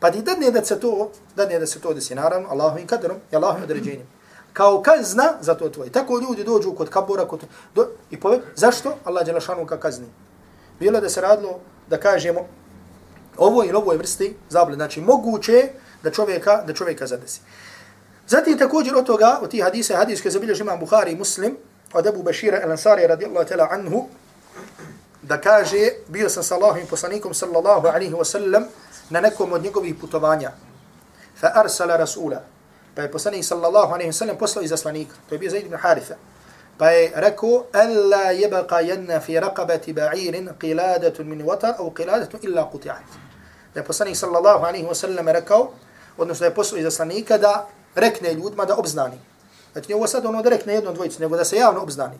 Speaker 1: pa ti dadne da se to, dadne da se to desi, naravno, Allahovim kadrom i Allahovim određenjem. Kao kazna za to tvoje. Tako ljudi dođu kod kabura, kod, do, i pove, zašto? Allah je lašanu ka kazni bilo da se radilo da kažemo ovo ili ovoj vrsti zablude. Znači, moguće da čovjeka, da čovjeka zadesi. Zatim također od toga, od tih hadisa, hadis koji zabilježi imam Bukhari i Muslim, od Abu Bashira el-Ansari radijallahu ta'la anhu, da kaže, bio sam sa Allahovim poslanikom sallallahu alaihi wa sallam na nekom od njegovih putovanja. Fa arsala rasula. Pa je poslanik sallallahu alaihi wa sallam poslao izaslanika. To je bio Zaid ibn Haritha. Pa je rekao, Alla jebaka jedna fi raqabati ba'irin qiladatun min watar au qiladatun illa quti'at. Da je poslanik sallallahu alaihi wa sallam rekao, odnosno da je poslao izaslanika da rekne ljudima da obznani. Znači nije ovo sad ono da rekne jedno dvojicu, nego da se javno obznani.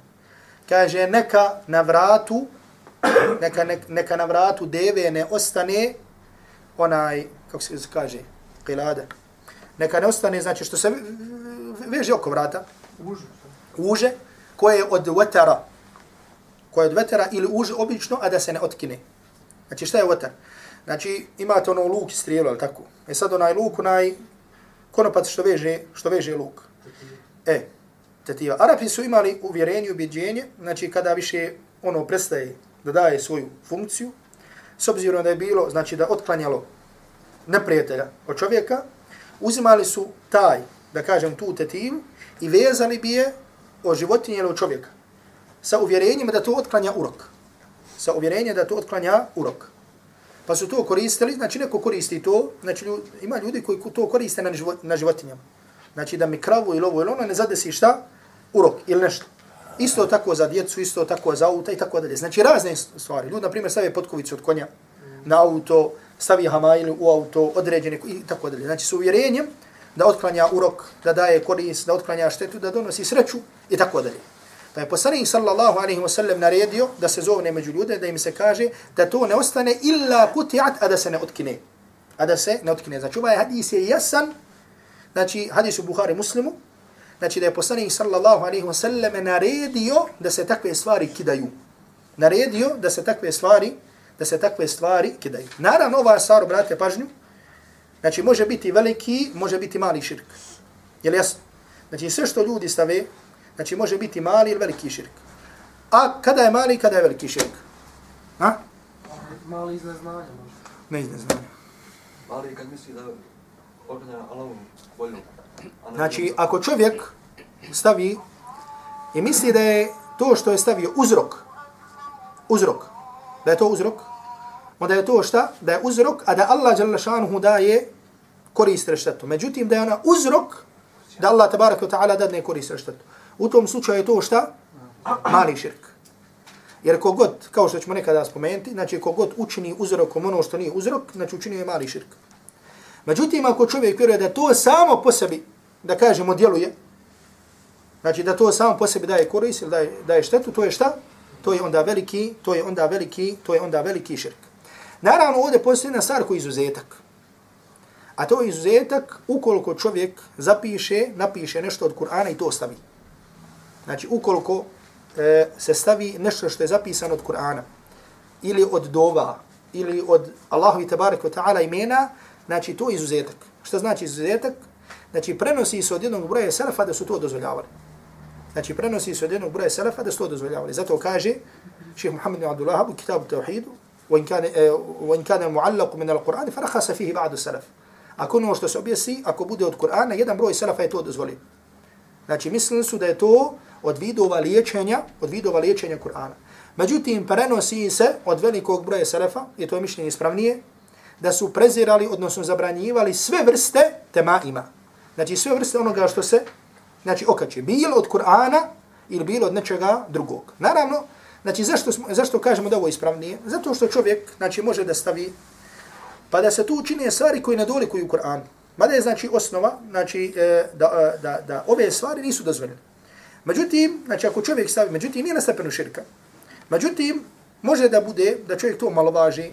Speaker 1: Kaže, neka na vratu, neka, neka, neka na vratu deve ne ostane onaj, kako se kaže, qilada. Neka ne ostane, znači što se veže oko vrata,
Speaker 5: Uže.
Speaker 1: uže, koje je od vetera, koje je od vetera ili uže obično, a da se ne otkine. Znači šta je veter? Znači imate ono luk i strijelo, ali tako? E sad onaj luk, onaj konopac što veže, što veže luk. E, tetiva. Arapi su imali uvjerenje, ubjeđenje, znači kada više ono prestaje da daje svoju funkciju, s obzirom da je bilo, znači da otklanjalo neprijatelja od čovjeka, uzimali su taj, da kažem, tu tetivu i vezali bi je o životinje ili o čovjeka. Sa uvjerenjem da to otklanja urok. Sa uvjerenjem da to otklanja urok. Pa su to koristili, znači neko koristi to, znači ima ljudi koji to koriste na, život, na životinjama. Znači da mi kravu ili ovo ili ono ne zadesi šta? Urok ili nešto. Isto tako za djecu, isto tako za auta i tako dalje. Znači razne stvari. Ljudi, na primjer, stave potkovicu od konja na auto, stavi hamajlu u auto, određene i tako dalje. Znači s uvjerenjem da otklanja urok, da daje korist, da otklanja štetu, da donosi sreću i tako dalje. Pa je poslanik sallallahu alaihi wa sallam naredio da se zovne među ljude, da im se kaže da to ne ostane illa kuti'at, a da se ne otkine. A da se ne otkine. Znači ovaj hadis je jasan, znači hadis u Buhari muslimu, znači da je poslanik sallallahu alaihi wa sallam naredio da se takve stvari kidaju. Naredio da se takve stvari da se takve stvari kidaju. Naravno, ova stvar, obratite pažnju, znači može biti veliki, može biti mali širk. Je li jasno? Znači sve što ljudi stave, znači može biti mali ili veliki širk. A kada je mali, kada je veliki širk? Ha?
Speaker 5: Mali iz neznanja možda.
Speaker 1: Ne iz neznanja.
Speaker 4: Ali kad misli da oklanja Allahom volju.
Speaker 1: Znači, ako čovjek stavi i misli da je to što je stavio uzrok, uzrok, da je to uzrok, onda je to šta? Da je uzrok, a da Allah jalla šanuhu daje korist reštetu. Međutim, da je ona uzrok da Allah tabaraka wa ta'ala dadne korist reštetu. U tom slučaju je to šta? Mali širk. Jer kogod, kao što ćemo nekada spomenuti, znači kogod učini uzrokom ono što nije uzrok, znači učinio je mali širk. Međutim, ako čovjek vjeruje da to samo po sebi, da kažemo, djeluje, znači da to samo po sebi daje korist ili daje, daje štetu, to je šta? To je onda veliki, to je onda veliki, to je onda veliki širk. Naravno, ovdje postoji jedna stvar koji izuzetak. A to je izuzetak ukoliko čovjek zapiše, napiše nešto od Kur'ana i to stavi. Znači, ukoliko e, se stavi nešto što je zapisano od Kur'ana, ili od dova, ili od Allahovi tabarak wa ta'ala imena, znači to je izuzetak. Šta znači izuzetak? Znači, prenosi se od jednog broja selefa da su to dozvoljavali. Znači, prenosi se od jednog broja selefa da su to dozvoljavali. Zato kaže šehr Muhammed ibn Abdullah u kitabu Tauhidu, وإن كان وإن كان معلق من القرآن فرخص فيه بعض السلف. Ako ono što se objesi, ako bude od Kur'ana, jedan broj selefa je to dozvolio. Znači, mislili su da je to od vidova liječenja, od vidova liječenja Kur'ana. Međutim, prenosi se od velikog broja selefa, i to je mišljenje ispravnije, da su prezirali, odnosno zabranjivali sve vrste temaima. Znači, sve vrste onoga što se, znači, okače. Bilo od Kur'ana ili bilo od nečega drugog. Naravno, znači, zašto, smo, zašto kažemo da ovo je ispravnije? Zato što čovjek, znači, može da stavi, pa da se tu učine stvari koje ne dolikuju Kur'an. Mada je, znači, osnova, znači, e, da, e, da, da ove stvari nisu dozvoljene. Međutim, znači, ako čovjek stavi, međutim, nije na stepenu širka. Međutim, može da bude, da čovjek to malovaži,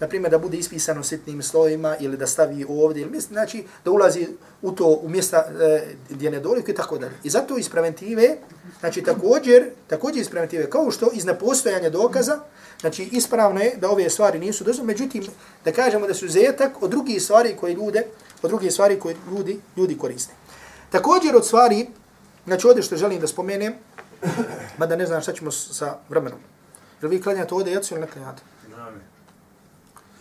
Speaker 1: na primjer da bude ispisano sitnim slojima ili da stavi ovdje, ili misli, znači da ulazi u to u mjesta e, gdje ne doliko i tako dalje. I zato iz preventive, znači također, također iz preventive, kao što iz nepostojanja dokaza, znači ispravno je da ove stvari nisu dozvoljene, međutim, da kažemo da su zetak od drugih stvari koje ljude, od drugih stvari koje ljudi, ljudi koriste. Također od stvari, znači ovdje što želim da spomenem, mada ne znam šta ćemo sa vremenom. Jer vi klanjate ovdje jacu ili ne klanjate?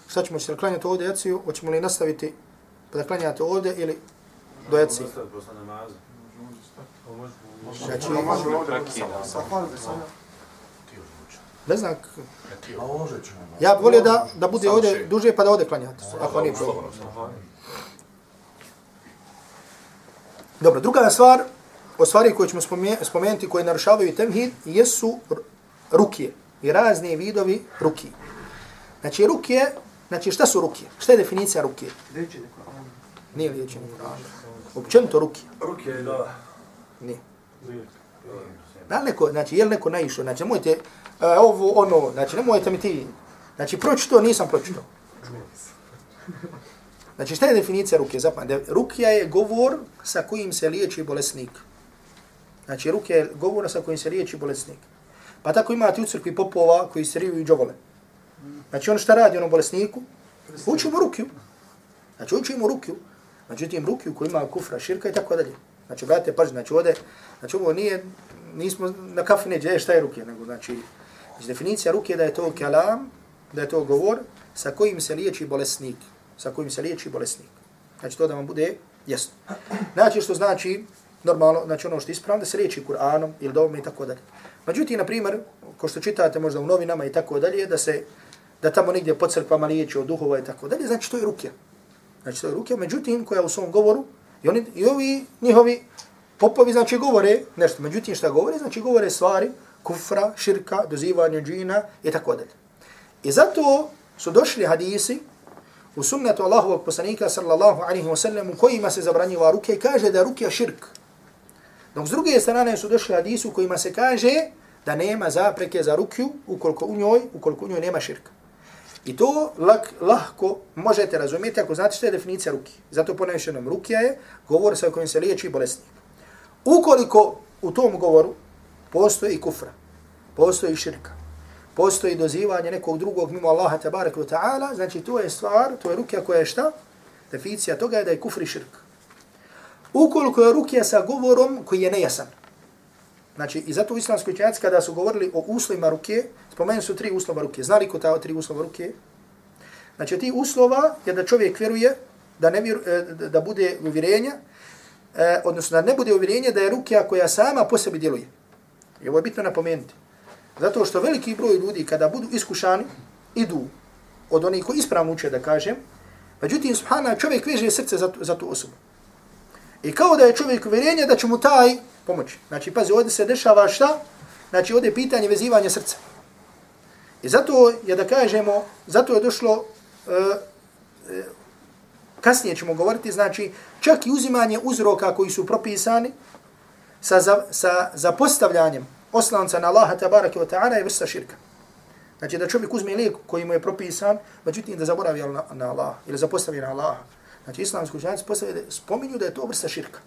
Speaker 1: Šta ćemo, ćete li klanjati ovdje jaciju, hoćemo li nastaviti da klanjate ovdje ili do jacije? Znači. Ne znam, ja bih volio da, da bude ovdje duže pa da ovdje klanjate, ako nije problem. Dobro, druga stvar, od stvari koje ćemo spomenuti koje narušavaju temhid, jesu rukije i razni vidovi rukije. Znači, rukije, znači šta su rukije? Šta je definicija rukije?
Speaker 5: Reći neko.
Speaker 1: Nije liječenje Kur'ana. Općenito rukije.
Speaker 3: Ruke je da...
Speaker 1: Nije. Da li neko, znači, je li neko naišao? Znači, nemojte, uh, ovo, ono, znači, nemojte mi ti, znači, pročito, nisam pročito. Znači, šta je definicija ruke? Zapamte, rukija je govor sa kojim se liječi bolesnik. Znači, rukija je govor sa kojim se liječi bolesnik. Pa tako imate u crkvi popova koji se riju i džovole. Znači, on šta radi onom bolesniku? Uči mu rukiju. Znači, uči mu rukiju. Međutim, rukiju koji ima kufra, širka i tako dalje. Znači, brate, paži, znači, ovdje, znači, ovo nije, nismo na kafi neđe, e, šta je rukija, nego, znači, znači, definicija rukije da je to kalam, da je to govor sa kojim se liječi bolesnik, sa kojim se liječi bolesnik. Znači, to da vam bude jasno. Znači, što znači, normalno, znači, ono što ispravno, da se liječi Kur'anom ili dovom i tako dalje. Međutim, na primjer, ko što čitate možda u novinama i tako dalje, da se, da tamo negdje po crkvama liječi od duhova i tako dalje, znači, to je rukija. Znači, to je rukija, međutim, koja u svom govoru, i, oni, i ovi njihovi popovi, znači, govore nešto. Međutim, šta govore? Znači, govore stvari, kufra, širka, dozivanje džina i tako dalje. I zato su došli hadisi u sunnetu Allahovog poslanika sallallahu alaihi wa sallam u kojima se zabranjiva ruke i kaže da je rukija širk. Dok s druge strane su došli hadisi u kojima se kaže da nema zapreke za rukju ukoliko u njoj, ukoliko u njoj nema širka. I to lak, lahko možete razumjeti ako znate što je definicija ruki. Zato ponešenom rukija je govor sa kojim se liječi bolesnik. Ukoliko u tom govoru postoji kufra, postoji širka, postoji dozivanje nekog drugog mimo Allaha tabaraka wa ta'ala, znači to je stvar, to je rukija koja je šta? Definicija toga je da je kufri širk. Ukoliko je rukija sa govorom koji je nejasan, Znači, i zato u islamskoj učenjaci kada su govorili o uslovima ruke, spomenu su tri uslova ruke. Znali ko ta tri uslova ruke? Znači, ti uslova je da čovjek vjeruje, da, ne vjeru, e, da bude uvjerenja, eh, odnosno da ne bude uvjerenja da je rukija koja sama po sebi djeluje. I ovo je bitno napomenuti. Zato što veliki broj ljudi kada budu iskušani, idu od onih koji ispravno uče da kažem, međutim, subhana, čovjek veže srce za, tu- za tu osobu. I kao da je čovjek uvjerenja da će mu taj pomoći. Znači, pazi, ovdje se dešava šta? Znači, ovdje je pitanje vezivanja srca. I zato je da kažemo, zato je došlo, e, e kasnije ćemo govoriti, znači, čak i uzimanje uzroka koji su propisani sa, za, sa zapostavljanjem oslanca na Allaha tabaraka wa ta'ala je vrsta širka. Znači, da čovjek uzme lijek koji mu je propisan, međutim da zaboravi na, na Allah ili zapostavi na Allaha. Znači, islamski učenjaci spominju da je to vrsta širka.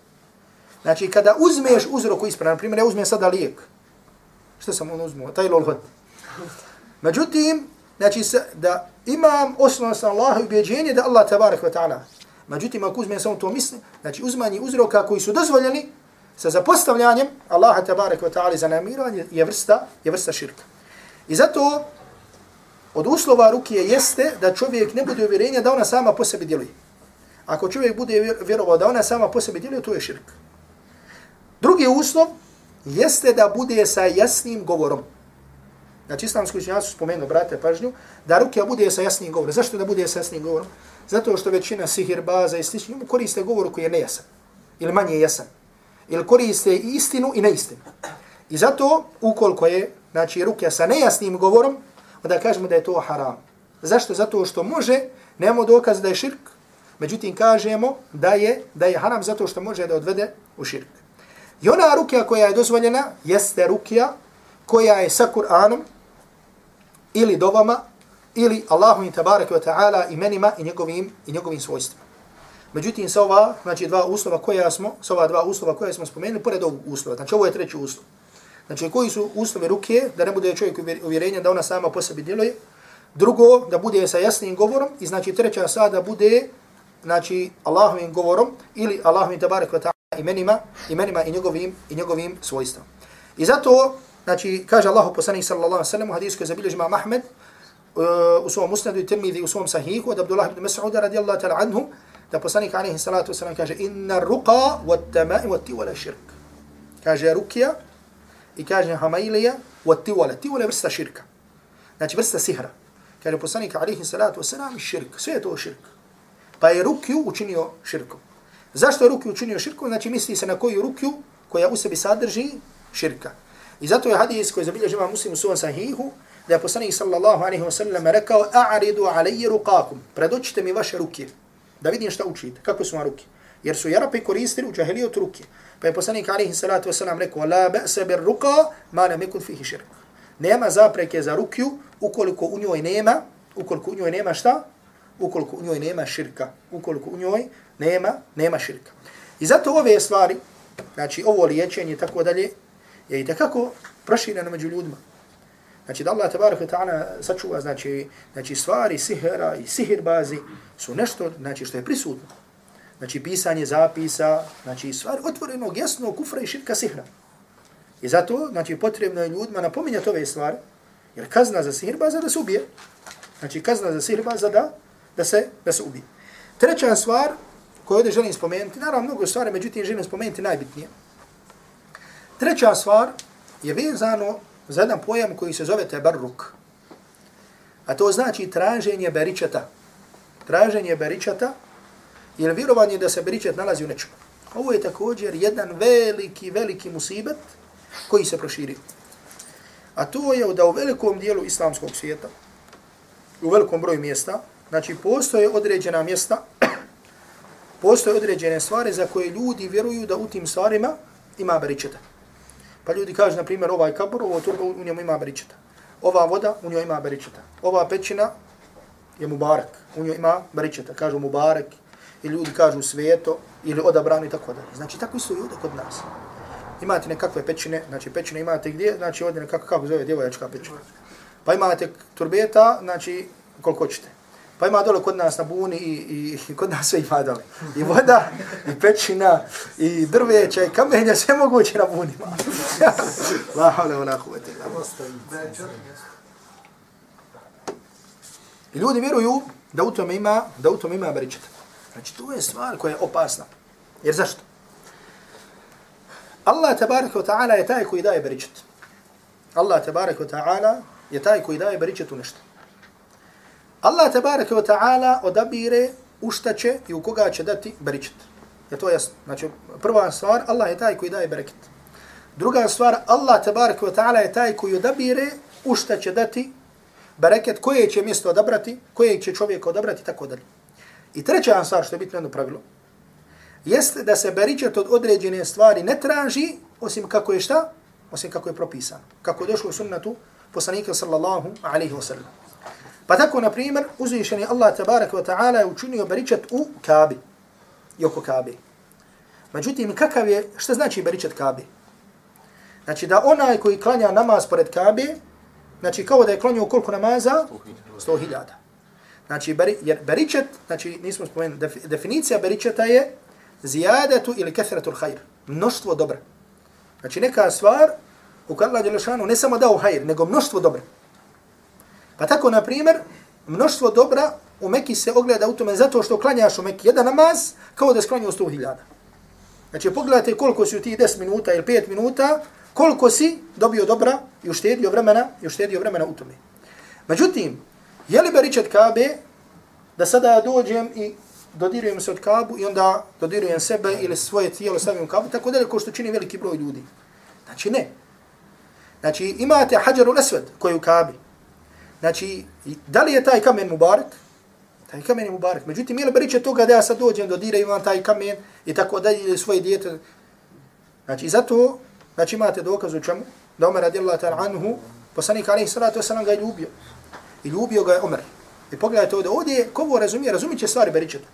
Speaker 1: Znači, kada uzmeš uzrok ispravan, primjer, ja uzmem sada lijek. Što sam on uzmuo? Taj lolhot. Međutim, znači, da imam osnovno sa Allaha ubjeđenje da Allah tabarak wa ta'ala. Međutim, ako uzmem samo to misli, znači uzmanje uzroka koji su dozvoljeni sa zapostavljanjem Allaha tabarak wa ta'ala za namirovanje je vrsta, je vrsta širka. I zato od uslova rukije jeste da čovjek ne bude uvjerenja da ona sama po sebi djeluje. Ako čovjek bude vjerovao da ona sama po sebi djeluje, to je širk. Drugi uslov jeste da bude sa jasnim govorom. Znači, islamski učenjaci su spomenuo, brate, pažnju, da ruke bude sa jasnim govorom. Zašto da bude sa jasnim govorom? Zato što većina sihirbaza i slični koriste govor koji je nejasan. Ili manje jasan. Ili koriste i istinu i neistinu. I zato, ukoliko je, znači, ruke sa nejasnim govorom, onda kažemo da je to haram. Zašto? Zato što može, nemamo dokaz da je širk, međutim kažemo da je, da je haram zato što može da odvede u širk. I ona rukija koja je dozvoljena jeste rukija koja je sa Kur'anom ili dovama ili Allahu i tabaraka wa ta'ala imenima i njegovim, i njegovim svojstvima. Međutim, sa ova, znači dva uslova koja smo, sa ova dva uslova koja smo spomenuli, pored ovog uslova, znači ovo je treći uslov. Znači, koji su uslovi ruke, da ne bude čovjek uvjerenja da ona sama po sebi djeluje. Drugo, da bude sa jasnim govorom. I znači, treća sad da bude, znači, Allahovim govorom ili Allahovim tabarak wa ta'ala imenima, imenima i njegovim, i njegovim svojstvom. I zato, znači, kaže Allahu poslanih sallallahu alaihi sallam u hadisku je zabilježi imam Ahmed uh, u svom musnadu i tirmidhi u svom sahihu od Abdullah ibn Mas'uda radijallahu ta'ala anhu, da poslanik alaihi salatu wasallam kaže inna ruqa wa tamai wa tiwala širk. Kaže rukija i kaže hamailija wa tiwala. Vrsta širka. znači vrsta sihra. Kaže poslanik alihi salatu wasalam, širk, sve to širk. Pa je rukju učinio širkom. Zašto je rukju učinio širkom? Znači misli se na koju rukju koja u sebi sadrži širka. I zato je hadis koji zabilježi ima muslim u svom sahihu, da je poslanik sallallahu alaihi wa sallam rekao, a'ridu alaihi rukakum, predočite mi vaše ruke, da vidim šta učite, kako su vam ruke. Jer su jarapi koristili u džahilijotu ruke. Pa je poslanik alaihi salatu wa sallam rekao, la ba'sa bir ruka, ma ne mekun fihi širk. Nema zapreke za rukju, ukoliko u njoj nema, ukoliko u njoj nema šta? Ukoliko u njoj nema širka. Ukoliko u njoj nema, nema širka. I zato ove stvari, znači ovo liječenje i tako dalje, je i takako prošireno među ljudima. Znači da Allah tabaraka ta'ala sačuva, znači, znači stvari sihera i sihirbazi su nešto znači, što je prisutno. Znači pisanje zapisa, znači stvari otvorenog, jasnog kufra i širka sihra. I zato, znači, potrebno je ljudima napominjati ove stvari, jer kazna za sihirbaza da se ubije. Znači, kazna za sihirbaza da, da, se, da se ubije. Treća stvar koje ovdje želim spomenuti, naravno mnogo stvari, međutim želim spomenuti najbitnije. Treća stvar je vezano za jedan pojam koji se zove tebarruk. A to znači traženje beričata. Traženje beričata ili vjerovanje da se beričat nalazi u nečemu. Ovo je također jedan veliki, veliki musibet koji se proširio. A to je da u velikom dijelu islamskog svijeta, u velikom broju mjesta, znači postoje određena mjesta, postoje određene stvari za koje ljudi vjeruju da u tim stvarima ima beričeta. Pa ljudi kažu, na primjer, ovaj kabor, ovo turbo, u njemu ima beričeta. Ova voda, u njoj ima beričeta. Ova pećina je mubarak, u njoj ima beričeta. Kažu mubarak, i ljudi kažu sveto, ili odabrani, i tako da. Znači, tako su ljudi kod nas. Imate nekakve pećine, znači pećine imate gdje, znači ovdje nekako, kako zove djevojačka pećina. Pa imate turbeta, znači koliko ćete. Pa ima dole kod nas na buni i, i, i kod nas sve ima dole. I voda, i pećina, i drveća, i kamenja, sve moguće na bunima. <laughs> La hale ona huvete. I ljudi vjeruju da u tome ima, da u tome ima beričeta. Znači, to je stvar koja je opasna. Jer zašto? Allah tabaraka wa ta'ala je taj koji daje beričet. Allah tabaraka wa ta'ala je taj koji daje beričet u nešto. Allah tabaraka wa ta'ala odabire u šta će i u koga će dati beričet. Je to jasno? Znači, prva stvar, Allah je taj koji daje bereket. Druga stvar, Allah tabaraka wa ta'ala je taj koji odabire u šta će dati bereket, koje će mjesto odabrati, koje će čovjek odabrati, tako dalje. I treća stvar, što je bitno jedno pravilo, jeste da se beričet od određene stvari ne traži, osim kako je šta? Osim kako je propisano. Kako je došlo u sunnatu poslanika sallallahu alaihi wa sallam. Pa tako, na primjer, uzvišeni Allah tabarak wa ta'ala je učinio beričet u Kabi. I oko Kabi. Međutim, kakav je, šta znači beričet Kabi? Znači da onaj koji klanja namaz pored Kabe, znači kao da je klanio koliko namaza? 100.000. Znači, beri, jer beričet, znači nismo spomenuli, definicija beričeta je zijadetu ili kathratul hajr. Mnoštvo dobra. Znači neka stvar u kojoj Allah Đelešanu ne samo dao hajr, nego mnoštvo dobra. Pa tako, na primjer, mnoštvo dobra u Meki se ogleda u tome zato što klanjaš u Meki jedan namaz kao da sklanjao sto hiljada. Znači pogledajte koliko si u ti 10 minuta ili 5 minuta, koliko si dobio dobra i uštedio vremena i uštedio vremena u tome. Međutim, je li beričet Kabe da sada dođem i dodirujem se od kabu i onda dodirujem sebe ili svoje tijelo stavim u kabu, tako dalje, ko što čini veliki broj ljudi. Znači, ne. Znači, imate hađaru nesved koji je u kabi. Znači, da li je taj kamen mubarak? Taj kamen je mubarak. Međutim, ili beriče toga da ja sad dođem, dodirujem vam taj kamen i tako dalje, ili svoje dijete. Znači, zato, znači, imate dokaz u čemu? Da Omer radijallahu ta'ala anhu, poslanik alaihi sallatu wasalam ga je ljubio. I ljubio ga je Omer. I pogledajte ovdje, ovdje ko ovo razumije, razumit će stvari beričetu.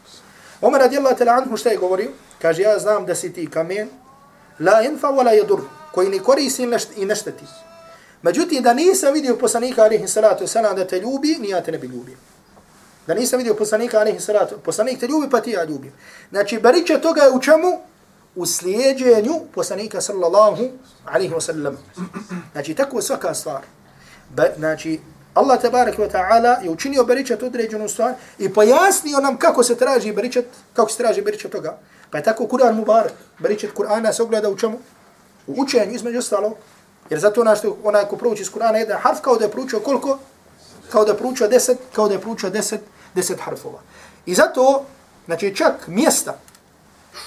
Speaker 1: Omer radijallahu ta'ala anhu šta je govorio? Kaže, ja znam da si ti kamen, la infa wala yadur, koji ne koristi i ne šteti. Međutim, da nisam vidio poslanika alihi salatu salam da te ljubi, ni ja te ne bi ljubio. Da nisam vidio poslanika alihi salatu, poslanik te ljubi, pa ti ja ljubim. Znači, beriče toga je u čemu? U slijedjenju poslanika sallallahu alihi wa sallam. Znači, tako svaka stvar. Ba, znači, Allah tabarak wa ta'ala je učinio beričet određenu stvar i pojasnio nam kako se traži baričat, kako se traži baričat toga. Pa je tako Kur'an mubarak. Baričat Kur'ana se ogleda u čemu? U učenju između ostalo. Jer zato onaj, što, onaj ko prouči iz Kur'ana jedan harf kao da je proučio koliko? kao da je proučio 10, kao da je proučio 10, 10 harfova. I zato, znači čak mjesta,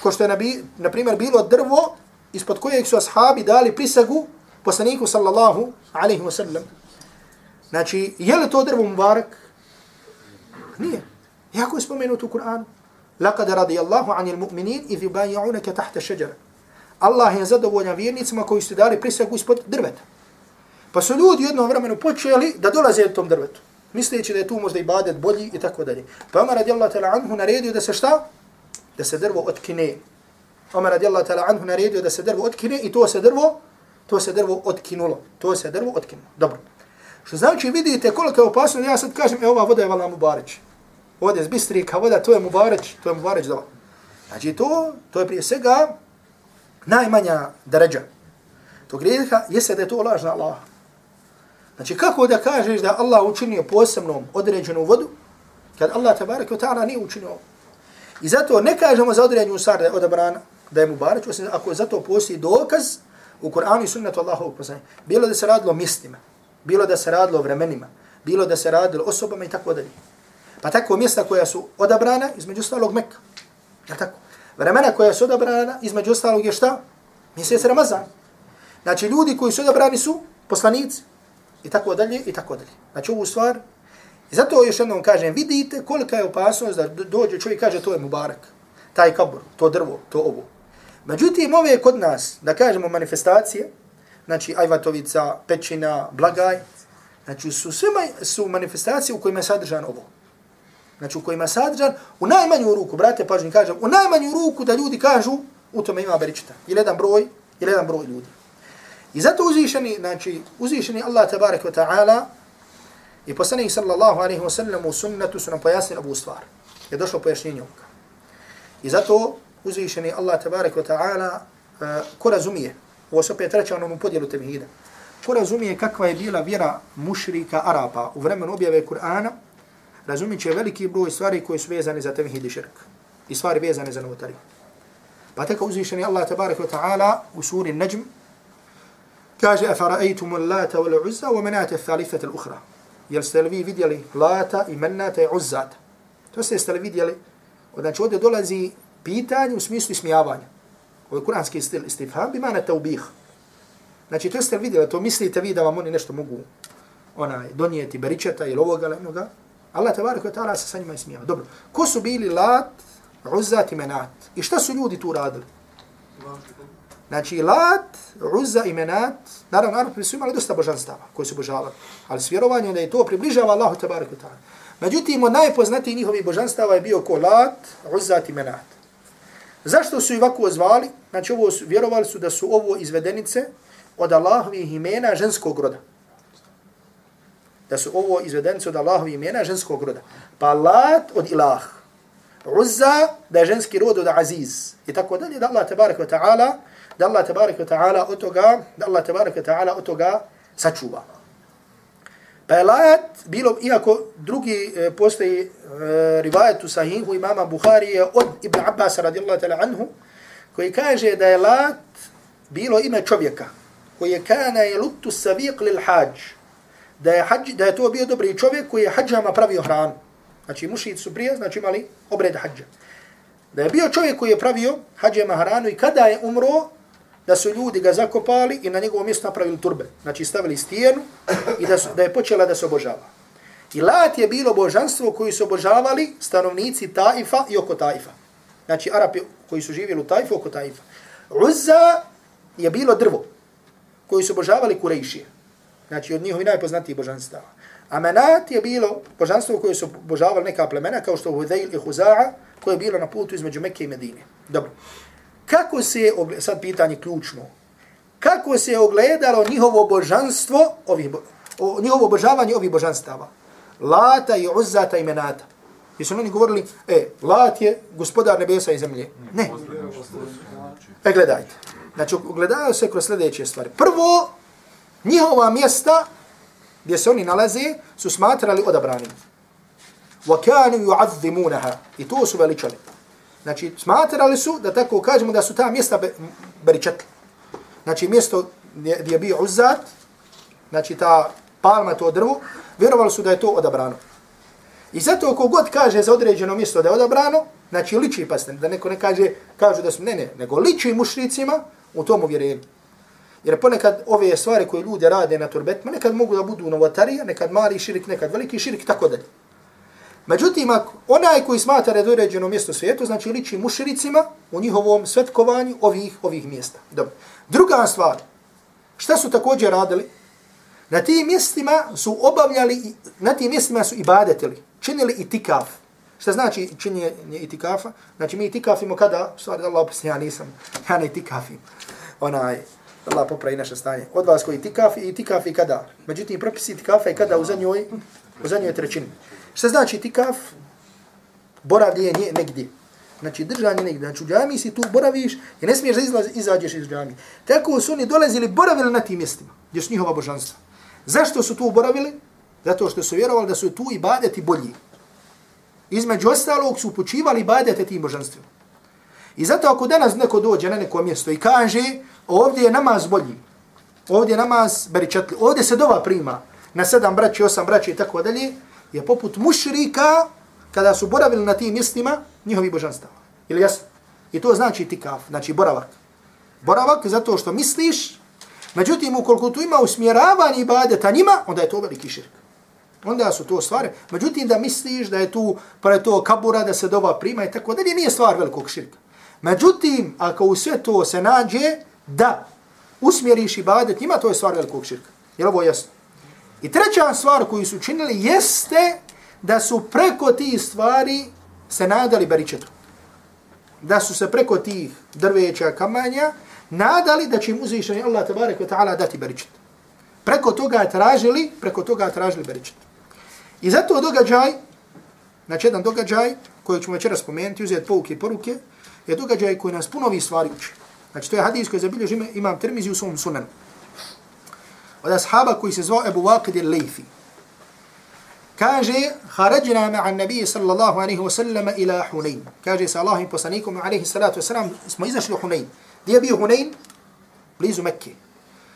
Speaker 1: ko što je, nabi, na primjer, bilo drvo, ispod kojeg su ashabi dali prisagu poslaniku sallallahu alaihi wa sallam. Znači, je li to drvo mubarak? Nije. Jako je spomenuto u Kur'anu. لقد رضي الله عن المؤمنين إذ يبايعونك تحت الشجرة Allah je zadovoljan vjernicima koji su dali prisegu ispod drveta. Pa su ljudi jednom vremenu počeli da dolaze u tom drvetu. Misleći da je tu možda ibadet bolji i tako dalje. Pa Omar radijallahu ta'ala anhu naredio da se šta? Da se drvo otkine. Omar radijallahu ta'ala anhu naredio da se drvo otkine i to se drvo, to se drvo otkinulo. To se drvo otkinulo. Dobro. Što znači vidite koliko je opasno, ja sad kažem, e ova voda je vala Mubareć. Voda je bistrika, voda, to je Mubareć, to je Mubareć dova. Znači to, to je prije svega najmanja deređa To grijeha jeste da je to lažna Allah. Znači kako da kažeš da Allah učinio posebnom određenu vodu, kad Allah tabaraka wa ta'ala nije učinio I zato ne kažemo za određenu stvar da je odabrana, da je mubarać, osim ako zato postoji dokaz u Kur'anu i sunnetu Allahovog poslanja. Bilo da se radilo mjestima, bilo da se radilo vremenima, bilo da se radilo osobama i tako dalje. Pa tako mjesta koja su odabrana, između ostalog Mekka. Ja tako? Vremena koja su odabrana, između ostalog je šta? Mjesec Ramazan. Znači ljudi koji su odabrani su poslanici. I tako dalje, i tako dalje. Znači ovu stvar. I zato još jednom kažem, vidite kolika je opasnost da dođe čovjek kaže to je Mubarak. Taj kabur, to drvo, to ovo. Međutim, ove kod nas, da kažemo manifestacije, znači Ajvatovica, Pećina, Blagaj, znači su sve su manifestacije u kojima je sadržan ovo. Znači u kojima je sadržan, u najmanju ruku, brate, pažnji kažem, u najmanju ruku da ljudi kažu, u tome ima beričita. Ili jedan broj, ili jedan broj ljudi. I zato uzvišeni, znači, uzvišeni Allah tabarak wa ta'ala i poslanih sallallahu alaihi wa sallam u sunnetu su nam pojasnili ovu stvar. Je došlo pojašnjenje ovoga. I zato uzvišeni Allah tabarak wa ta'ala uh, ko razumije, ovo se opet reća onom podijelu tevhida, ko razumije kakva je bila vjera mušrika Arapa u vremenu objave Kur'ana, razumit će veliki broj stvari koje su vezane za tevhid i širk. I stvari vezane za novotari. Pa tako uzvišeni Allah tabarak wa ta'ala u suri Najm kaže al-lata wal-uzza wa manata ath-thalithata al-ukhra. Jel ste li vi vidjeli lata i manata i uzzata? To ste ste li vidjeli? Znači ovdje dolazi pitanje u smislu ismijavanja. Ovo je kuranski stil istifham, bi mana taubih. Znači to ste li vidjeli, to mislite vi da vam oni nešto mogu onaj, donijeti beričeta ili ovoga ili onoga? Allah tabarak wa ta'ala se sa njima ismijava. Dobro, ko su bili lat, uzzat i menat? I šta su ljudi tu radili? Znači, lat, uzza i menat, naravno, Arapi su imali dosta božanstava koji su božavali, ali s vjerovanjem da je to približava Allahu tabarak wa ta'ala. Međutim, od najpoznatijih njihovih božanstava je bio ko lat, uzza i menat. Zašto su i ovako zvali? Znači, ovo su, vjerovali su da su ovo izvedenice od Allahovih imena ženskog roda da su ovo izvedenice od Allahovi imena ženskog roda. Pa Lat od Ilah. Uzza da je ženski rod od Aziz. I tako dalje da Allah tabarak wa ta'ala da Allah tabarak wa ta'ala od toga da Allah tabarak wa ta'ala od toga sačuva. Pa je lajat bilo, iako drugi e, postoji e, rivajet u sahihu imama Buharije od Ibn Abbas radijallahu ta'ala anhu koji kaže da je Lat bilo ime čovjeka koji je kana je lutu saviq lil hađ da je, hađ, da je to bio dobri čovjek koji je hađama pravio hranu. Znači mušici su prije, znači imali obred hađa. Da je bio čovjek koji je pravio hađama hranu i kada je umro, da su ljudi ga zakopali i na njegovom mjestu napravili turbe. Znači stavili stijenu i da, su, da je počela da se obožava. I Lat je bilo božanstvo koji su obožavali stanovnici Taifa i oko Taifa. Znači Arapi koji su živjeli u Taifu oko Taifa. Uzza je bilo drvo koji su obožavali Kurejšije. Znači od njihovi najpoznatijih božanstava. A Menat je bilo božanstvo koje su božavali neka plemena kao što je Hudejl i Huza'a koje je bilo na putu između Mekke i Medine. Dobro. Kako se sad pitanje ključno, kako se ogledalo njihovo božanstvo, ovih, o, njihovo obožavanje ovih božanstava? Lata i Uzzata i Menata. Jesu oni govorili, e, Lat je gospodar nebesa i zemlje. Ne. E, gledajte. Znači, gledaju se kroz sljedeće stvari. Prvo, njihova mjesta gdje se oni nalaze su smatrali odabranim. وَكَانُوا يُعَذِّمُونَهَا I to su veličali. Znači, smatrali su, da tako kažemo, da su ta mjesta be, beričetli. Znači, mjesto gdje, gdje je bio Uzzat, znači ta palma to drvo, vjerovali su da je to odabrano. I zato ako god kaže za određeno mjesto da je odabrano, znači liči, pa da neko ne kaže, kažu da su, ne, ne, nego liči mušricima u tom uvjerenju. Jer ponekad ove stvari koje ljudi rade na turbetima, nekad mogu da budu novotarija, nekad mali širik, nekad veliki širik, tako dalje. Međutim, ako onaj koji smatra da je doređeno mjesto svijetu, znači liči muširicima u njihovom svetkovanju ovih ovih mjesta. Dobro. Druga stvar, šta su također radili? Na tim mjestima su obavljali, na tim mjestima su ibadetili, činili itikaf. Šta znači činjenje itikafa? Znači mi itikafimo kada, stvari Allah opis, ja nisam, ja ne itikafim. Onaj, Allah popravi naše stanje. Od vas koji itikaf i itikaf i kada? Međutim, propisi itikafa i kada u zadnjoj, u zadnjoj trećini. Šta znači itikaf? Boravljenje negdje. Znači držanje negdje. Znači u džami si tu boraviš i ne smiješ da izlaz, izađeš iz džami. Tako su oni dolazili, boravili na tim mjestima, gdje su njihova božanstva. Zašto su tu boravili? Zato što su vjerovali da su tu ibadeti bolji. Između ostalog su upućivali ibadete tim božanstvima. I zato ako danas neko dođe na neko mjesto i kaže ovdje je namaz bolji, ovdje je namaz beričatli, ovdje se dova prima na sedam braći, osam braći i tako dalje, je poput mušrika kada su boravili na tim mjestima njihovi božanstava. Ili jasno? I to znači tikaf, znači boravak. Boravak zato što misliš, međutim ukoliko tu ima usmjeravanje ibadeta njima, onda je to veliki širk. Onda su to stvari. Međutim da misliš da je tu pa to kabura, da se dova prima i tako dalje, nije stvar velikog širka. Međutim, ako u sve to se nađe da usmjeriš ibadet njima, to je stvar velikog širka. Je li ovo jasno? I treća stvar koju su činili jeste da su preko tih stvari se nadali beričetu. Da su se preko tih drveća, kamanja, nadali da će im uzvišeni Allah tabarek ve ta'ala dati beričet. Preko toga tražili, preko toga tražili beričet. I zato događaj, znači jedan događaj koji ćemo večera spomenuti, uzeti pouke i poruke, je događaj koji nas puno ovih stvari uči. Znači to je hadis koji zabilježi imam termizi u svom sunanu od ashaba koji se zvao Ebu Waqid il-Laythi. Kaže, harađena ma'an nabiji sallallahu alaihi wa sallam ila Hunayn. Kaže sa Allahim poslanikom alaihi salatu wa sallam, smo izašli u Hunayn. Gdje je bio Hunayn? Blizu Mekke.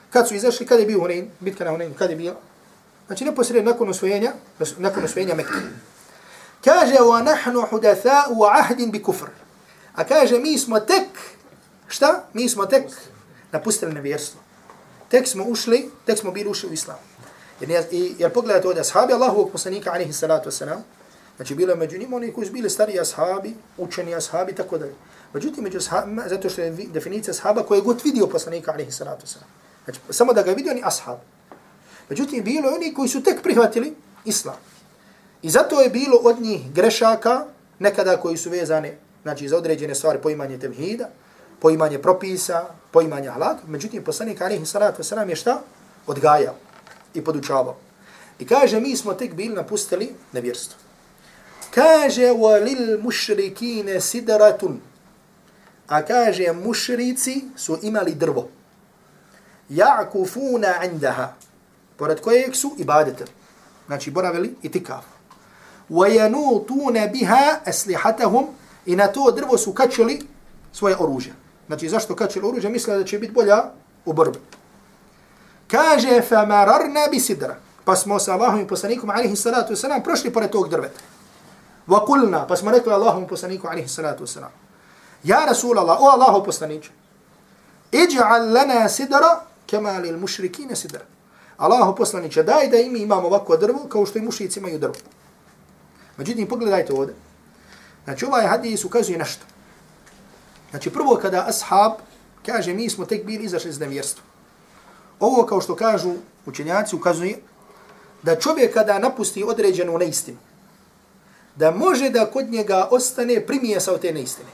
Speaker 1: Kad su izašli, kada je bio Hunayn? Bitka na Hunayn, kada je bio? Znači, neposredno nakon osvojenja, nakon osvojenja Mekke. Kaže, wa nahnu hudatha'u ahdin bi kufr. A kaže, mi smo tek, šta? Mi smo tek napustili nevjerstvo tek smo ušli, tek smo bili ušli u islam. Jer, jer pogledajte ovdje, ashabi Allahovog poslanika, alaihi salatu wasalam, znači bilo je među njima oni koji su bili stari ashabi, učeni ashabi, tako da Međutim, među ashabima, zato što je definicija ashaba koji je god vidio poslanika, alaihi salatu wasalam. Znači, samo da ga vidio, ni ashab. Međutim, bilo je oni koji su tek prihvatili islam. I zato je bilo od njih grešaka, nekada koji su vezane, znači, za određene stvari, poimanje tevhida, poimanje propisa, poimanje halak, međutim poslanik alihi salatu wasalam je šta? Odgajao i podučavao. I kaže, mi smo tek bili napustili nevjerstvo. Kaže, walil mušrikine sidaratun. A kaže, mušrici su imali drvo. Ja'kufuna indaha. Pored kojeg su ibadete. Znači, boravili i tikav. Wajanutuna biha aslihatahum. I na to drvo su kačili svoje oružje. Znači, zašto kačili oružje? Misle da će biti bolja u borbi. Kaže, fa mararna bi sidra. Pa smo sa Allahom i poslanikom, alihi salatu wasalam, prošli pored tog drveta. Wa kulna, pa smo rekli Allahom i poslanikom, alihi salatu wasalam. Ja Rasul Allah, o Allahu poslaniče, iđa'al lana sidra, kema lil il mušrikine sidra. Allahu poslaniče, daj da imi imamo ovako drvo, kao što i mušici imaju drvo. Međutim, pogledajte ovdje. Znači, ovaj hadis ukazuje nešto. Znači prvo kada ashab kaže mi smo tek bili izašli iz nevjerstva. Ovo kao što kažu učenjaci ukazuje da čovjek kada napusti određenu neistinu, da može da kod njega ostane primijesa od te neistine.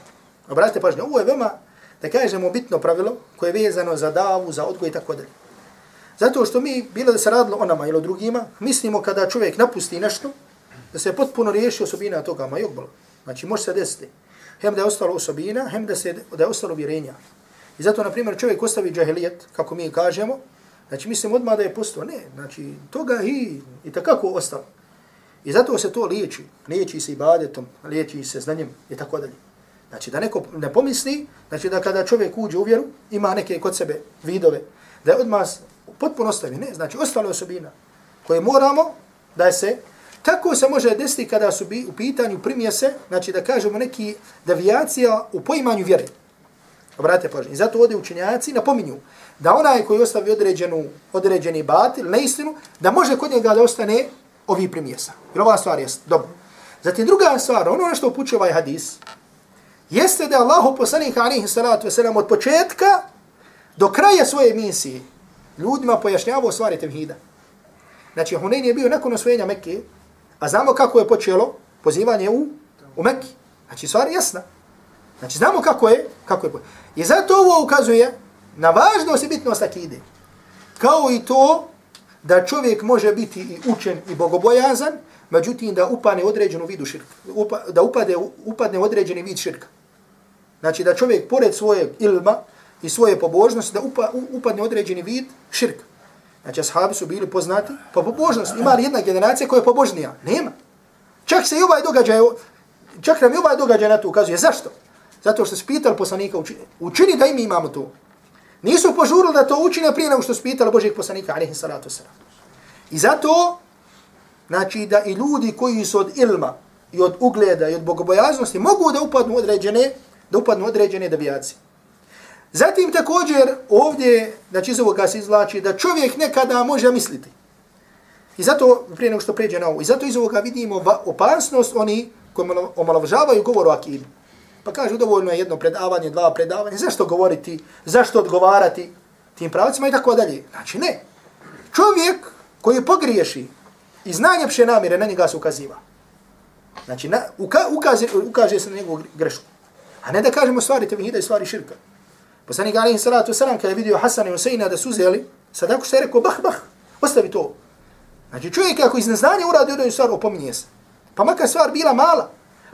Speaker 1: Obratite pažnje, ovo je veoma, da kažemo, bitno pravilo koje je vezano za davu, za odgoj i tako dalje. Zato što mi, bilo da se radilo o nama ili o drugima, mislimo kada čovjek napusti nešto, da se potpuno riješi osobina toga, ma jok Znači, može se desiti hem da je ostalo osobina, hem da, se, da je ostalo vjerenja. I zato, na primjer, čovjek ostavi džahilijet, kako mi kažemo, znači mislim odmah da je postao. Ne, znači toga i, i takako ostalo. I zato se to liječi. Liječi se ibadetom, liječi se znanjem i tako dalje. Znači da neko ne pomisli, znači da kada čovjek uđe u vjeru, ima neke kod sebe vidove, da je odmah potpuno ostavi. Ne, znači ostalo osobina koje moramo da se tako se može desiti kada su bi u pitanju primjese, znači da kažemo neki devijacija u poimanju vjere. Obratite pažnje. Zato ovdje učenjaci napominju da onaj koji ostavi određenu, određeni batil, neistinu, da može kod njega da ostane ovi primjesa. Jer ova stvar je dobro. Zatim druga stvar, ono na što upućuje ovaj hadis, jeste da Allah poslanik alihi salatu wasalam od početka do kraja svoje misije ljudima pojašnjavao stvari tevhida. Znači, Hunayn je bio nakon osvojenja Mekke, a znamo kako je počelo pozivanje u, u Mekki. Znači, stvar je jasna. Znači, znamo kako je, kako je počelo. I zato ovo ukazuje na važnost i bitnost akide. Kao i to da čovjek može biti i učen i bogobojazan, međutim da upadne određenu vidu širka. Upa, da upade, upadne određeni vid širka. Znači da čovjek pored svojeg ilma i svoje pobožnosti da upa, upadne određeni vid širka. Znači ashabi su bili poznati po pobožnosti. Ima li jedna generacija koja je pobožnija? Nema. Čak se i ovaj događaj, čak nam i ovaj događaj na to ukazuje. Zašto? Zato što su pitali poslanika učini, učini da i mi imamo to. Nisu požurili da to učine prije nego što su pitali Božeg poslanika, alaihi salatu salam. I zato, znači da i ljudi koji su od ilma i od ugleda i od bogobojaznosti mogu da upadnu određene, da upadnu određene devijacije. Zatim također ovdje, znači iz ovoga se izvlači da čovjek nekada može misliti. I zato, prije nego što pređe na ovo, i zato iz ovoga vidimo opasnost oni koji omalovažavaju govor o akidu. Pa kažu dovoljno je jedno predavanje, dva predavanja, zašto govoriti, zašto odgovarati tim pravcima i tako dalje. Znači ne. Čovjek koji pogriješi i znanje pše namire, na njega se ukaziva. Znači na, uka, ukaze, ukaže se na njegovu grešku. A ne da kažemo stvari tevhida i stvari širka. Poslanik alaihi salatu wasalam kada je vidio Hasan i Huseina da su uzeli, sad što je rekao, bah, bah, ostavi to. Znači čovjek ako iz neznanja uradi odaju stvar, opominje se. Pa makar stvar bila mala,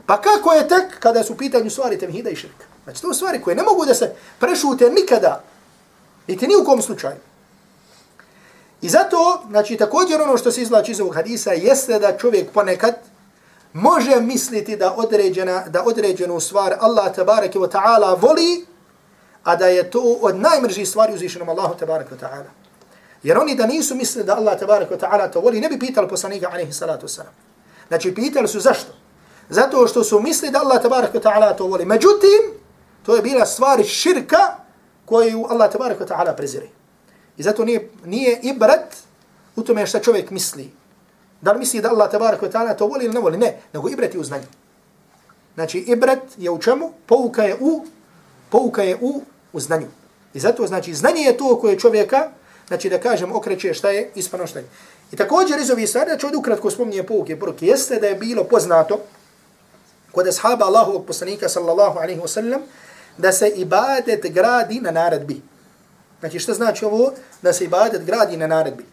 Speaker 1: Pa kako je tek kada su pitanju stvari tevhida i širka? Znači to stvari koje ne mogu da se prešute nikada, niti ni u kom slučaju. I zato, znači također ono što se izlači iz ovog hadisa jeste da čovjek ponekad može misliti da određena da određenu stvar Allah tebareke wa ta'ala voli, a da je to od najmržih stvari uzvišenom Allahu tabaraka wa ta'ala. Jer oni da nisu mislili da Allah tabaraka wa ta'ala to voli, ne bi pitali poslanika alaihi salatu wasalam. Znači pitali su zašto? Zato što su mislili da Allah tabaraka wa ta'ala to voli. Međutim, to je bila stvar širka koju Allah tabaraka wa ta'ala prezire. I zato nije, nije ibrat u tome šta čovjek misli. Da li misli da Allah tabaraka wa ta'ala to voli ili ne voli? Ne, nego ibrat je u znanju. Znači, ibrat je u čemu? Pouka je u, pouka je u, u znanju. I zato, znači, znanje je to koje čovjeka, znači da kažem, okreće šta je, ispano šta je. I također iz ovih stvari, da ovdje ukratko spominje pouke, poruke, jeste da je bilo poznato, kod ashaba Allahovog poslanika sallallahu alaihi wa sallam, da se ibadet gradi na naredbi. Znači što znači ovo? Da se ibadet gradi na naredbi.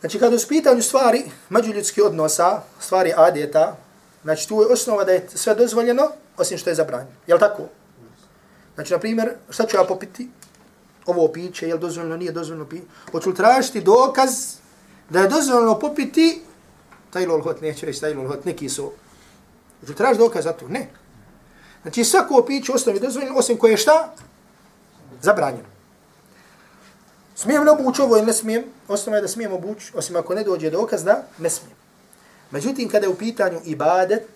Speaker 1: Znači kada su pitanju stvari međuljudskih odnosa, stvari adeta, znači tu je osnova da je sve dozvoljeno, osim što je zabranjeno. Je tako? Znači, na primjer, šta ću ja popiti? Ovo piće, je li dozvoljeno, nije dozvoljeno piti? Hoću tražiti dokaz da je dozvoljeno popiti taj lol hot, neće reći taj lol hot, neki su. Hoću tražiti dokaz za to? Ne. Znači, svako piće osnovi dozvoljeno, osim koje je šta? Zabranjeno. Smijem li obući ovo ili ne smijem? Osnova je da smijem obući, osim ako ne dođe dokaz da ne smijem. Međutim, kada je u pitanju ibadet,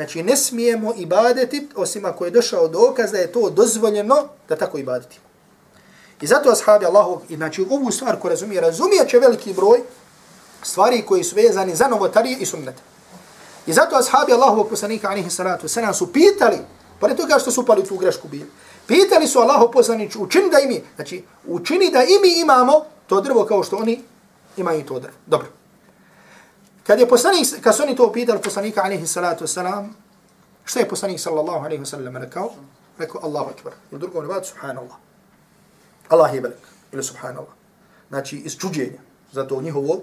Speaker 1: znači ne smijemo ibadeti, osim ako je došao dokaz da je to dozvoljeno da tako ibadetimo. I zato ashabi Allahu, znači ovu stvar ko razumije, razumije će veliki broj stvari koji su vezani za novotarije i sunnete. I zato ashabi Allahovog poslanika alihi salatu wasalam su pitali, pored toga što su upali tu grešku bili, pitali su Allahov poslanicu, učini da imi, znači učini da imi imamo to drvo kao što oni imaju to drvo. Dobro. Kad je poslanik, kad su oni to pitali poslanika alaihi salatu wasalam, što je poslanik sallallahu alaihi wasallam rekao? Rekao Allahu akbar. U drugom nevadu subhanallah. Allah je velik. Ili subhanallah. Znači, iz čuđenja. Zato njihovo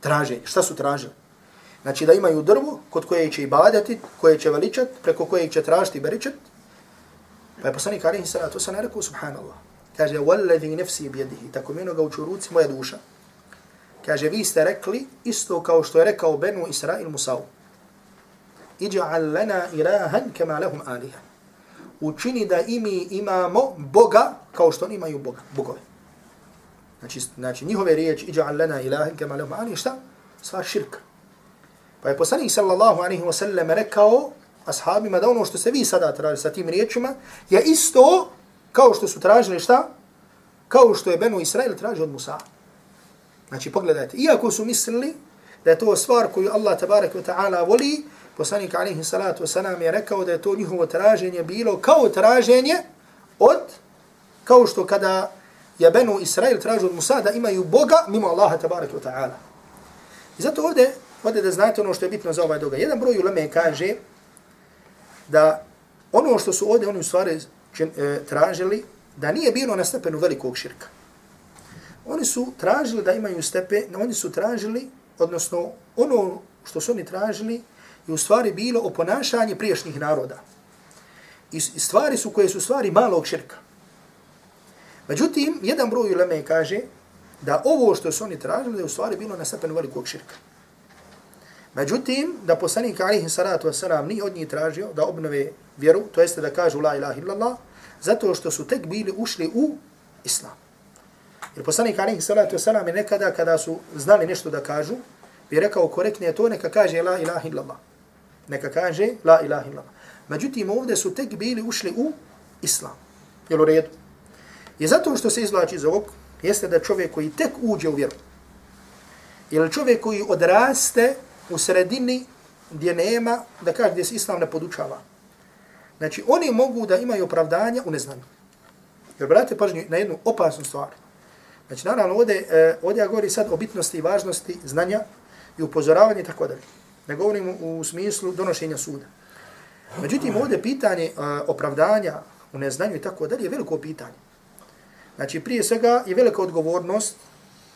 Speaker 1: traženje. Šta su tražili? Znači da imaju drvo kod koje će ibadati, koje će veličat, preko koje će tražiti beričat. Pa je poslanik alaihi salatu wasalam rekao, subhanallah. Kaže, wallazi nefsi bijedihi, tako mi ga uču ruci moja duša. Kaže, vi ste rekli isto kao što je rekao Benu Israil Musa'u. Iđa'al lana ilahan kema lahum aliha. Učini da imi imamo Boga kao što oni imaju Boga, bogove. Znači, znači njihove riječi, iđa'al lana ilahan kema lehum aliha, šta? Sva širka. Pa je poslanik sallallahu alaihi wa sallam rekao ashabima da ono što se vi sada tražili sa tim riječima je isto kao što su tražili šta? Kao što je Benu Israil tražio od Musa. Znači, pogledajte, iako su mislili da je to stvar koju Allah tabarak wa ta'ala voli, poslanik alaihi salatu wasalam je rekao da je to njihovo traženje bilo kao traženje od, kao što kada je Benu Israel traži od Musa da imaju Boga mimo Allaha tabarak wa ta'ala. I zato ovdje, ovdje da znate ono što je bitno za ovaj događaj. Jedan broj uleme kaže da ono što su ovdje oni u stvari e, tražili, da nije bilo na stepenu velikog širka. Oni su tražili da imaju stepe, oni su tražili, odnosno ono što su oni tražili, je u stvari bilo o priješnjih naroda. I stvari su koje su stvari malog širka. Međutim, jedan broj uleme kaže da ovo što su oni tražili da je u stvari bilo na stepenu velikog širka. Međutim, da poslanik alihi salatu wasalam nije od njih tražio da obnove vjeru, to jeste da kažu la ilaha illallah, zato što su tek bili ušli u islam. Jer poslanik alihi salatu wasalam je nekada kada su znali nešto da kažu, bi rekao korektnije to, neka kaže la ilaha illallah. Neka kaže la ilaha illallah. Međutim, ovdje su tek bili ušli u islam. Jel u redu? I zato što se izvlači iz ovog, jeste da čovjek koji tek uđe u vjeru, ili čovjek koji odraste u sredini gdje nema, da kaže gdje se islam ne podučava. Znači, oni mogu da imaju opravdanja u neznanju. Jer brate pažnju na jednu opasnu stvar. Znači, naravno, ovdje, eh, ovdje ja govori sad o bitnosti i važnosti znanja i upozoravanja i tako dalje. Ne govorim u smislu donošenja suda. Međutim, ovdje pitanje uh, opravdanja u neznanju i tako dalje je veliko pitanje. Znači, prije svega je velika odgovornost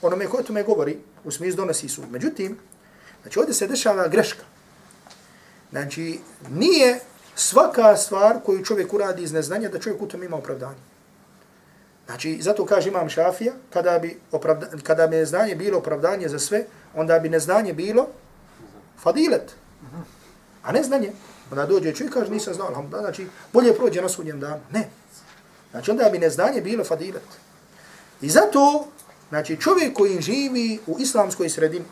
Speaker 1: onome koje tome govori u smislu donosi sud. Međutim, znači, ovdje se dešava greška. Znači, nije svaka stvar koju čovjek uradi iz neznanja da čovjek u tome ima opravdanje. Znači, zato kaže imam šafija, kada bi, opravda, kada bi neznanje bilo opravdanje za sve, onda bi neznanje bilo fadilet. A neznanje. Onda dođe čovjek i kaže nisam znao, alhamdulillah, znači bolje prođe na sudnjem danu. Ne. Znači onda bi neznanje bilo fadilet. I zato, znači čovjek koji živi u islamskoj sredini,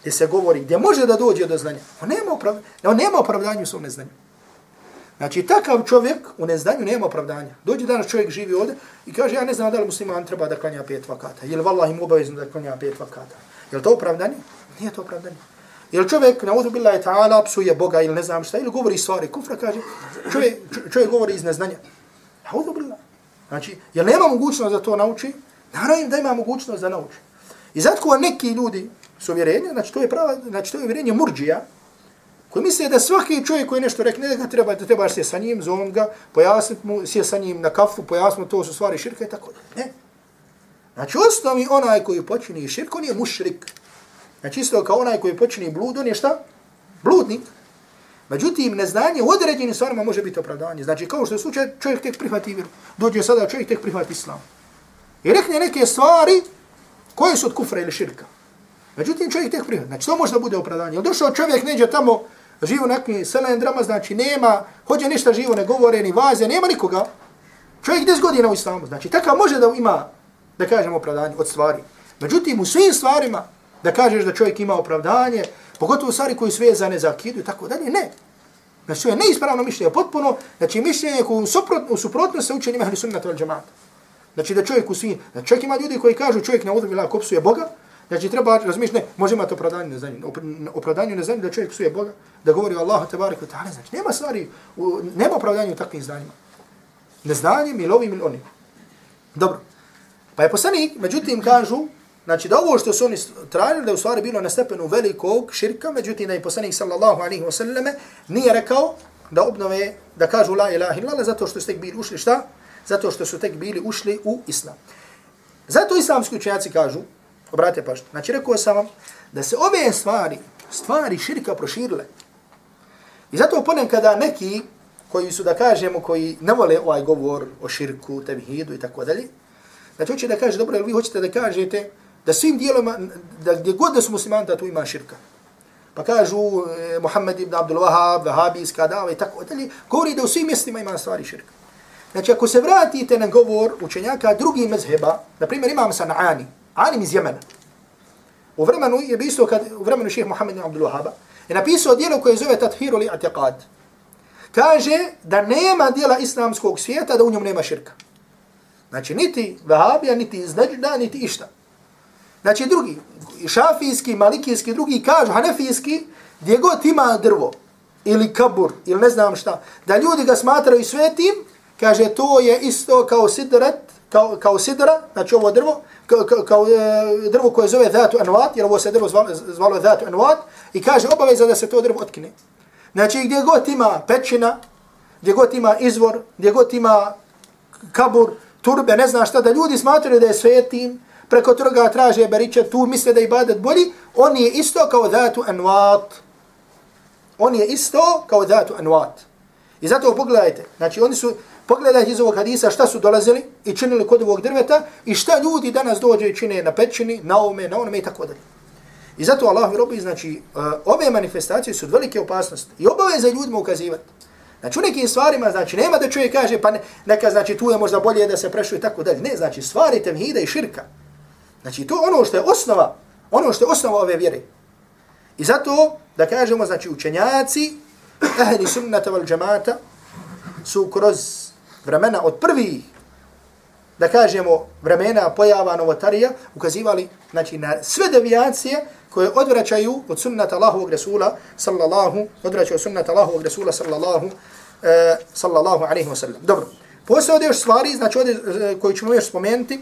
Speaker 1: gdje se govori, gdje može da dođe do znanja, on nema, oprav... on nema opravdanja u svom neznanju. Znači, takav čovjek u neznanju nema opravdanja. Dođe danas čovjek živi ovdje i kaže, ja ne znam da li musliman treba da klanja pet vakata. Je li vallaha im obavezno da klanja pet vakata? Je li to opravdanje? Nije to opravdanje. Jel čovjek na uzu billahi ta'ala psuje Boga ili ne znam šta, ili govori stvari kufra, kaže, čovjek, čovjek govori iz neznanja. Na uzu billahi. Znači, jel nema mogućnost da to nauči? Naravno da ima mogućnost da nauči. I zato neki ljudi su vjerenje, znači to je prava, znači to je vjerenje murđija, koji misle da svaki čovjek koji nešto rekne, da treba, da trebaš se sa njim, zovem ga, pojasniti mu, se sa njim na kafu, pojasniti to su stvari širka i tako da. Ne. Znači, osnovi onaj koji počini širk, on je mušrik. Znači isto kao onaj koji počini blud, on je šta? Bludnik. Međutim, neznanje u određenim stvarima može biti opravdanje. Znači, kao što je slučaj, čovjek tek prihvati vjeru. Dođe sada čovjek tek prihvati islam. I rekne neke stvari koje su od kufra ili širka. Međutim, čovjek tek prihvati. Znači, to može da bude opravdanje. Došao čovjek, neđe tamo, živo nekim selen drama, znači nema, hođe ništa živo, ne govore, ni vaze, nema nikoga. Čovjek 10 godina u islamu. Znači, takav može da ima, da kažemo, opravdanje od stvari. Međutim, u svim stvarima, da kažeš da čovjek ima opravdanje, pogotovo stvari koji su vezane za akidu i tako dalje, ne. Znači, to je neispravno mišljenje, potpuno, znači mišljenje koje u, suprotno, u suprotno se učenima ahli sunnata al džamata. Znači da čovjek u svim, znači čovjek ima ljudi koji kažu čovjek na udru kopsuje Boga, znači treba razmišljati, ne, može imati opravdanje na zemlji. opravdanje na zemlji da čovjek psuje Boga, da govori o Allahu te bareku ta'ala, znači nema stvari, u, nema opravdanja u takvim znanjima. Neznanjem ili ovim ili onim. Dobro. Pa je poslanik, međutim, kažu, Znači da ovo što su oni tražili da je u stvari bilo na stepenu velikog širka, međutim da je poslanik sallallahu alaihi wa sallame nije rekao da obnove, da kažu la ilaha illallah zato što su tek bili ušli šta? Zato što su tek bili ušli u islam. Zato islamski učenjaci kažu, Obratite pažnju, znači rekao sam vam da se ove stvari, stvari širka proširile. I zato ponem kada neki koji su da kažemo, koji ne vole ovaj govor o širku, tevhidu i tako dalje, znači hoće da kaže, dobro, vi hoćete da kažete, da svim dijeloma, da gdje god da su muslimani, da tu ima širka. Pa kažu eh, Muhammed ibn Abdul Wahab, Vahabijska dava i tako dalje, govori da u svim mjestima ima stvari širka. Znači, ako se vratite na govor učenjaka drugih mezheba, na primjer imam San'ani, alim iz Jemena. U vremenu je pisao, kad u vremenu šejh Muhammed ibn Abdul Wahhab je napisao djelo koje zove Tathiru li atiqad. Kaže da nema djela islamskog svijeta da u njemu nema širka. Znači niti Vahabija, niti iz niti išta. Znači drugi, šafijski, malikijski, drugi kažu, hanefijski, gdje god ima drvo, ili kabur, ili ne znam šta, da ljudi ga smatraju svetim, kaže to je isto kao sidret, kao, kao sidra, znači ovo drvo, kao, kao, kao e, drvo koje zove Dhatu Anvat, jer ovo se drvo zvalo, zvalo Dhatu Anvat, i kaže obaveza da se to drvo otkine. Znači gdje god ima pećina, gdje god ima izvor, gdje god ima kabur, turbe, ne zna šta, da ljudi smatraju da je svetim, preko toga traže beriče, tu misle da je ibadet bolji, on je isto kao Dhatu Anvat. On je isto kao Dhatu Anvat. I zato pogledajte, znači oni su, Pogledajte iz ovog hadisa šta su dolazili i činili kod ovog drveta i šta ljudi danas dođe i čine na pećini, na ovome, na onome i tako dalje. I zato Allah i robi, znači, uh, ove manifestacije su velike opasnosti i obaveze ljudima ukazivati. Znači, u nekim stvarima, znači, nema da čovjek kaže, pa ne, neka, znači, tu je možda bolje da se prešuje i tako dalje. Ne, znači, stvari temhida i širka. Znači, to ono što je osnova, ono što je osnova ove vjere. I zato, da kažemo, znači, učenjaci, ahli sunnata val džamata, su kroz vremena od prvih, da kažemo, vremena pojava novotarija, ukazivali znači, na sve devijacije koje odvraćaju od sunnata Allahovog Resula, sallallahu, odvraćaju od sunnata Allahovog Resula, sallallahu, e, sallallahu alaihi wa sallam. Dobro, postoje ovdje još stvari, znači ovdje e, koje koji ćemo još spomenuti,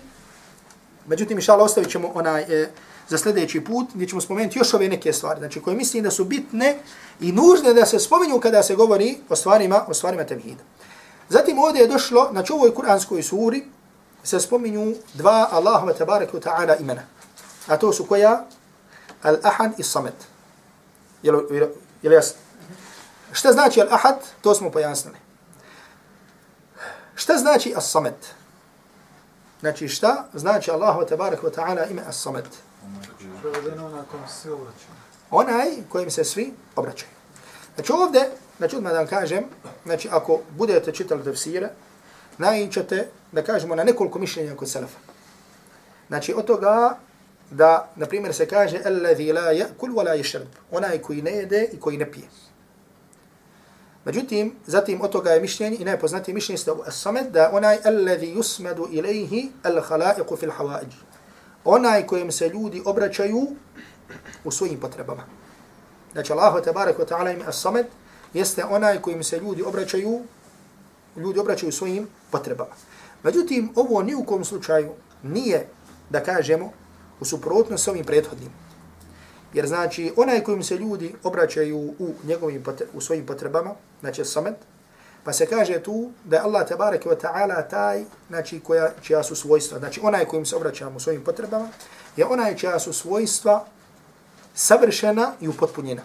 Speaker 1: međutim, inša ostavit ćemo onaj, e, za sljedeći put, gdje ćemo spomenuti još ove neke stvari, znači koje mislim da su bitne i nužne da se spominju kada se govori o stvarima, o stvarima tevhida. Zatim ovdje je došlo, znači u ovoj kuranskoj suri se spominju dva Allahuma tabaraka ta'ala imena. A to su koja? Al-Ahad i Samet. Je li jasno? Šta znači Al-Ahad? To smo pojasnili. Šta znači As-Samet? Znači šta znači Allahuma tabaraka ta'ala ime As-Samet? Onaj kojim se svi obraćaju. Znači ovdje Znači, odmah da vam kažem, znači, ako budete čitali tefsire, najićete, da kažemo, na nekoliko mišljenja kod Selefa. Znači, od toga da, na primjer, se kaže Alladhi la يَأْكُلْ وَلَا يَشْرَبْ. Onaj koji ne jede i koji ne pije. Međutim, zatim od toga je mišljenje i najpoznatije mišljenje ste as-samed da onaj الَّذِي يُسْمَدُ إِلَيْهِ al-khalaiq fi al-hawaij. Onaj kojem se ljudi obraćaju u svojim potrebama. Znači, Allah, tabarak wa taala ime as-samed jeste onaj kojim se ljudi obraćaju, ljudi obraćaju svojim potrebama. Međutim, ovo ni u kom slučaju nije, da kažemo, u suprotno s ovim prethodnim. Jer znači, onaj kojim se ljudi obraćaju u njegovim u svojim potrebama, znači samet, pa se kaže tu da je Allah tabaraka wa ta'ala taj, znači koja, čija su svojstva, znači onaj kojim se obraćamo u svojim potrebama, je onaj čija su svojstva savršena i upotpunjena.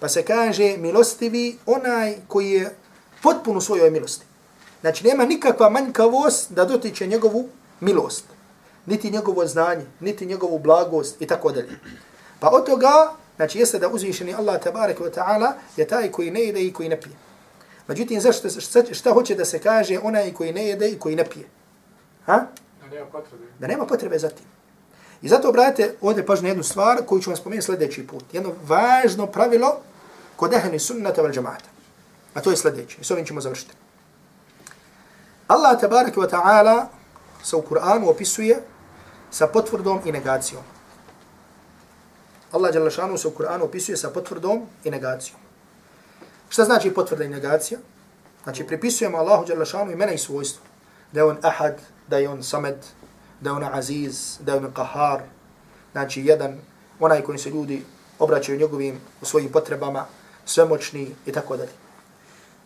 Speaker 1: Pa se kaže milostivi onaj koji je potpuno svojoj milosti. Znači nema nikakva manjkavost da dotiče njegovu milost. Niti njegovo znanje, niti njegovu blagost i tako dalje. Pa od toga, znači jeste da uzvišeni Allah tabaraka wa ta'ala je taj koji ne jede i koji ne pije. Međutim, zašto, šta, šta hoće da se kaže onaj koji ne jede i koji ne pije? Ha?
Speaker 5: Da nema potrebe.
Speaker 1: Da nema potrebe za tim. I zato obratite ovdje pažnju jednu stvar koju ću vam spomenuti sljedeći put. Jedno važno pravilo kod ehli sunnata val džamata. A to je sljedeće. I s ovim ćemo završiti. Allah tabaraka wa ta'ala sa u Kur'anu opisuje sa potvrdom i negacijom. Allah Đalešanu šanu sa u Kur'anu opisuje sa potvrdom i negacijom. Šta znači potvrda i negacija? Znači pripisujemo Allahu Đalešanu šanu imena i svojstvo. Da je on ahad, da je on samed, da je on aziz, da je on kahar. Znači jedan, onaj koji se ljudi obraćaju njegovim u svojim potrebama, svemoćni i tako dalje.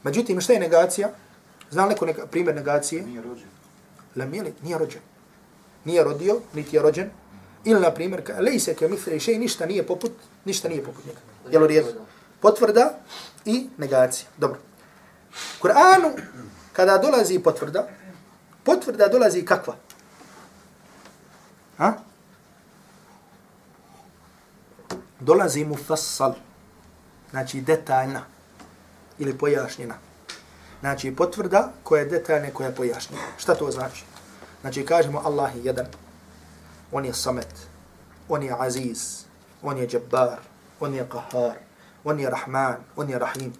Speaker 1: Međutim, šta je negacija? Zna neko neka, primjer negacije?
Speaker 4: Nije rođen.
Speaker 1: Lam jeli, nije rođen. Nije rodio, niti je rođen. Ili, na primjer, lej se ke mifre še, ništa nije poput, ništa nije poput njega. Jel u Potvrda i negacija. Dobro. Kur'anu, kada dolazi potvrda, potvrda dolazi kakva? Ha? Dolazi mu fassal. Znači detaljna ili pojašnjena. Znači potvrda koja je detaljna koja je pojašnjena. Šta to znači? Znači kažemo Allah je jedan. on je samet, on je aziz, on je džabbar, on je qahar, on je rahman, on je rahim.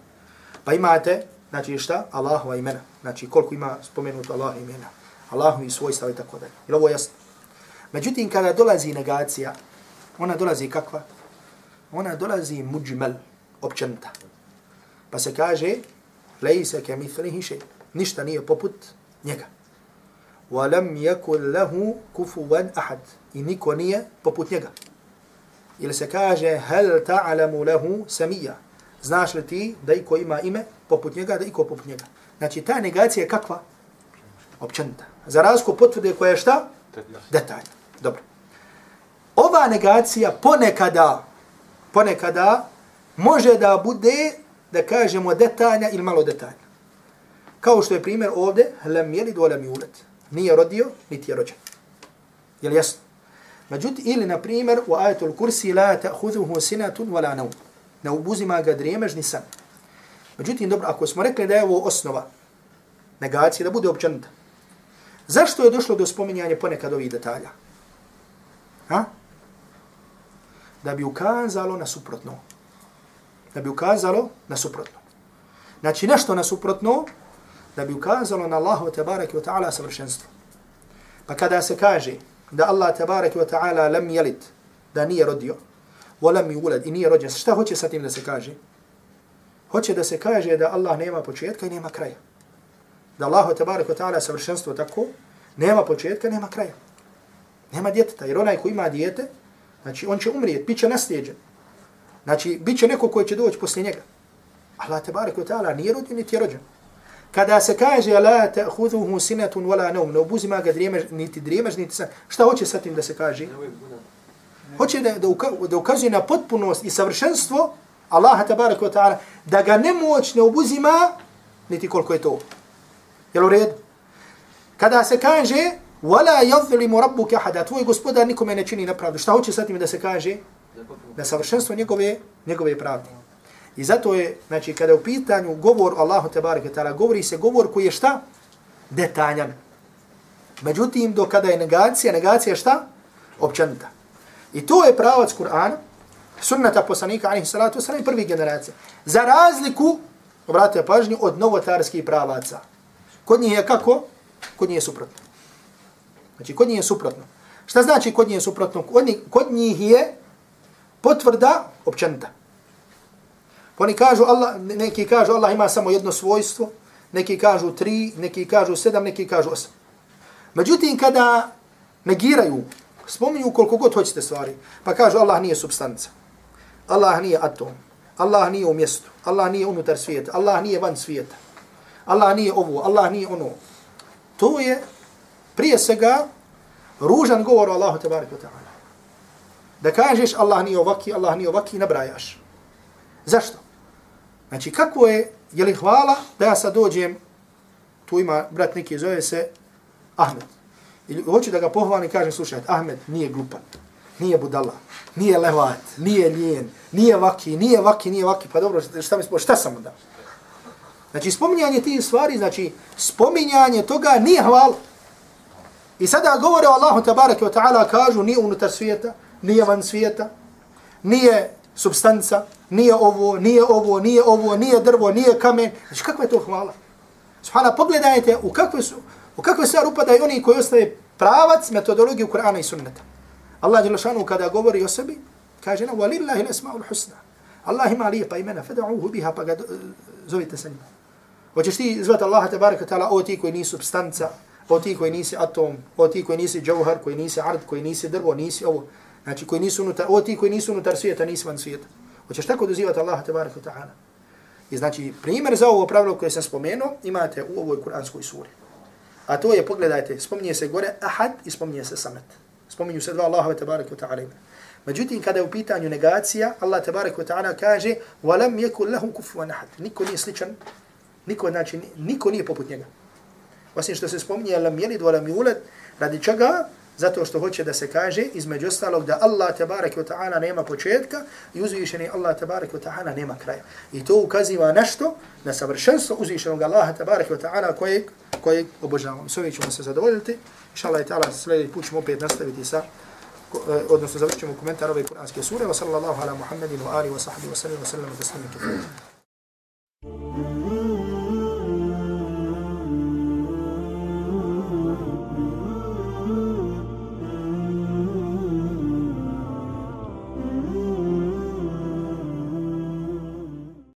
Speaker 1: Pa imate, znači šta? Allahova imena. Znači koliko ima spomenuto Allahova imena. Allahovi svojstva i tako dalje. Jer ovo je jasno. Međutim, kada dolazi negacija, ona dolazi kakva? Ona dolazi muđmel, općenta. Pa se kaže, lejse ke mithlihi še, ništa nije poput njega. ولم يكن له كفوا أحد i niko nije poput njega. Ili se kaže, hel ta'alamu lehu samija. Znaš li ti da iko ima ime poput njega, da iko poput njega. Znači, ta negacija je kakva? Općenita. Za razliku potvrde koja je šta? Detaljna. Dobro. Ova negacija ponekada, ponekada može da bude, da kažemo, detaljna ili malo detaljna. Kao što je primjer ovdje, lem jelid o lem julet. Nije rodio, niti je rođen. Je li jasno? Međutim, ili, na primjer, u ajetul kursi, la ta'huduhu sinatun wala naum. Ne ubuzima ga drijemež ni san. Međutim, dobro, ako smo rekli da je ovo osnova negacije, da bude općenita, zašto je došlo do spominjanja ponekad ovih detalja? Ha? Da bi ukazalo na suprotno. Da bi ukazalo na suprotno. Znači, nešto na suprotno, da bi ukazalo na Allahu te bareke ve taala savršenstvo. Pa kada se kaže da Allah te bareke ve taala lam yalid, da nije rodio, wa lam yulad, i nije rođen, šta hoće sa tim da se kaže? Hoće da se kaže da Allah nema početka i nema kraja. Da Allah te bareke ve taala savršenstvo tako, nema početka, nema kraja. Nema djeteta, jer onaj ko ima dijete, znači on će umrijeti, bit će nasljeđen. Znači, bit će neko koji će doći poslije njega. Allah te barek ve taala nije rodio, niti je rođen. Kada se kaže la ta'khudhuhu sinatun wala nawm, ne obuzima ga drijemeš, niti drijemeš, niti san. Šta hoće sa tim da se kaže? Hoće da, da, uka, da ukazuje na potpunost i savršenstvo Allaha tabaraka wa ta'ala, da ga nemoć ne obuzima, niti koliko je to. Jel u redu? Kada se kaže wala yadhlimu rabbuka ahada, tvoj gospodar nikome ne čini nepravdu. Šta hoće sa tim da se kaže? Da savršenstvo njegove, njegove pravde. I zato je, znači, kada je u pitanju govor Allahu tebareke ta'ala, govori se govor koji je šta? Detaljan. Međutim, do kada je negacija, negacija je šta? Općenita. I to je pravac Kur'ana, sunnata poslanika, alihi salatu wasalam, prvi generacija. Za razliku, obratite pažnju, od novotarskih pravaca. Kod njih je kako? Kod njih je suprotno. Znači, kod njih je suprotno. Šta znači kod njih je suprotno? Kod njih, kod njih je potvrda općanita. Oni kažu Allah, neki kažu Allah ima samo jedno svojstvo, neki kažu tri, neki kažu sedam, neki kažu osam. Međutim, kada negiraju, spominju koliko god hoćete stvari, pa kažu Allah nije substanca, Allah nije atom, Allah nije u mjestu, Allah nije unutar svijeta, Allah nije van svijeta, Allah nije ovo, Allah nije ono. To je prije svega ružan govor o Allahu tebareke ta'ala. Da kažeš Allah nije ovaki, Allah nije ovaki, nabrajaš. Zašto? Znači, kako je, je li hvala da ja sad dođem, tu ima brat neki, zove se Ahmed. Ili hoću da ga pohvalim i kažem, slušajte, Ahmed nije glupan, nije budala, nije levat, nije lijen, nije vaki, nije vaki, nije vaki, pa dobro, šta mi spoš, šta sam onda? Znači, spominjanje tih stvari, znači, spominjanje toga nije hvala. I sada govore o Allahu tabaraka wa ta'ala, kažu, nije unutar svijeta, nije van svijeta, nije substanca, nije ovo, nije ovo, nije ovo, nije drvo, nije kamen. Znači, kakva je to hvala? Subhana, pogledajte u kakve su, u kakve stvari upadaju oni koji ostave pravac metodologiju Kur'ana i sunneta. Allah Đelešanu kada govori o sebi, kaže na, walillahi l'esma'ul husna. Allah ima lijepa imena, feda'uhu biha, pa ga zovite sa njima. Hoćeš ti zvati Allaha tabaraka ta'ala, o ti koji nisu substanca, o ti koji nisi atom, o ti koji nisi džauhar, koji nisi ard, koji nisi drvo, nisi ovo. Znači, koji nisu unutar, o ti koji nisu unutar svijeta, nisi van svijeta. Hoćeš tako dozivati Allaha tebareka ta'ala. I znači, primjer za ovo pravilo koje sam spomenuo, imate u ovoj kuranskoj suri. A to je, pogledajte, spominje se gore ahad i spominje se samet. Spominju se dva Allaha tebareka ta'ala imena. Međutim, kada je u pitanju negacija, Allah tebareka ta'ala kaže وَلَمْ يَكُلْ لَهُمْ كُفُوًا أَحَدٍ Niko nije sličan, niko, znači, niko nije poput njega. Osim što se spominje lam jelid, lam radi čega? Zato što hoće da se kaže između ostalog da Allah tabarak wa ta'ala nema početka i uzvišeni Allah tabarak wa ta'ala nema kraja. I to ukaziva nešto na savršenstvo uzvišenog Allaha tabarak wa ta'ala kojeg, kojeg obožavamo. S ovim ćemo se zadovoljiti. Inša Allah ta'ala sljedeći put ćemo opet nastaviti sa e, odnosno završit ćemo komentar ove kuranske sure. Wa sallallahu ala Muhammedin wa alihi wa sahbihi wa sallam wa sallam wa sallam.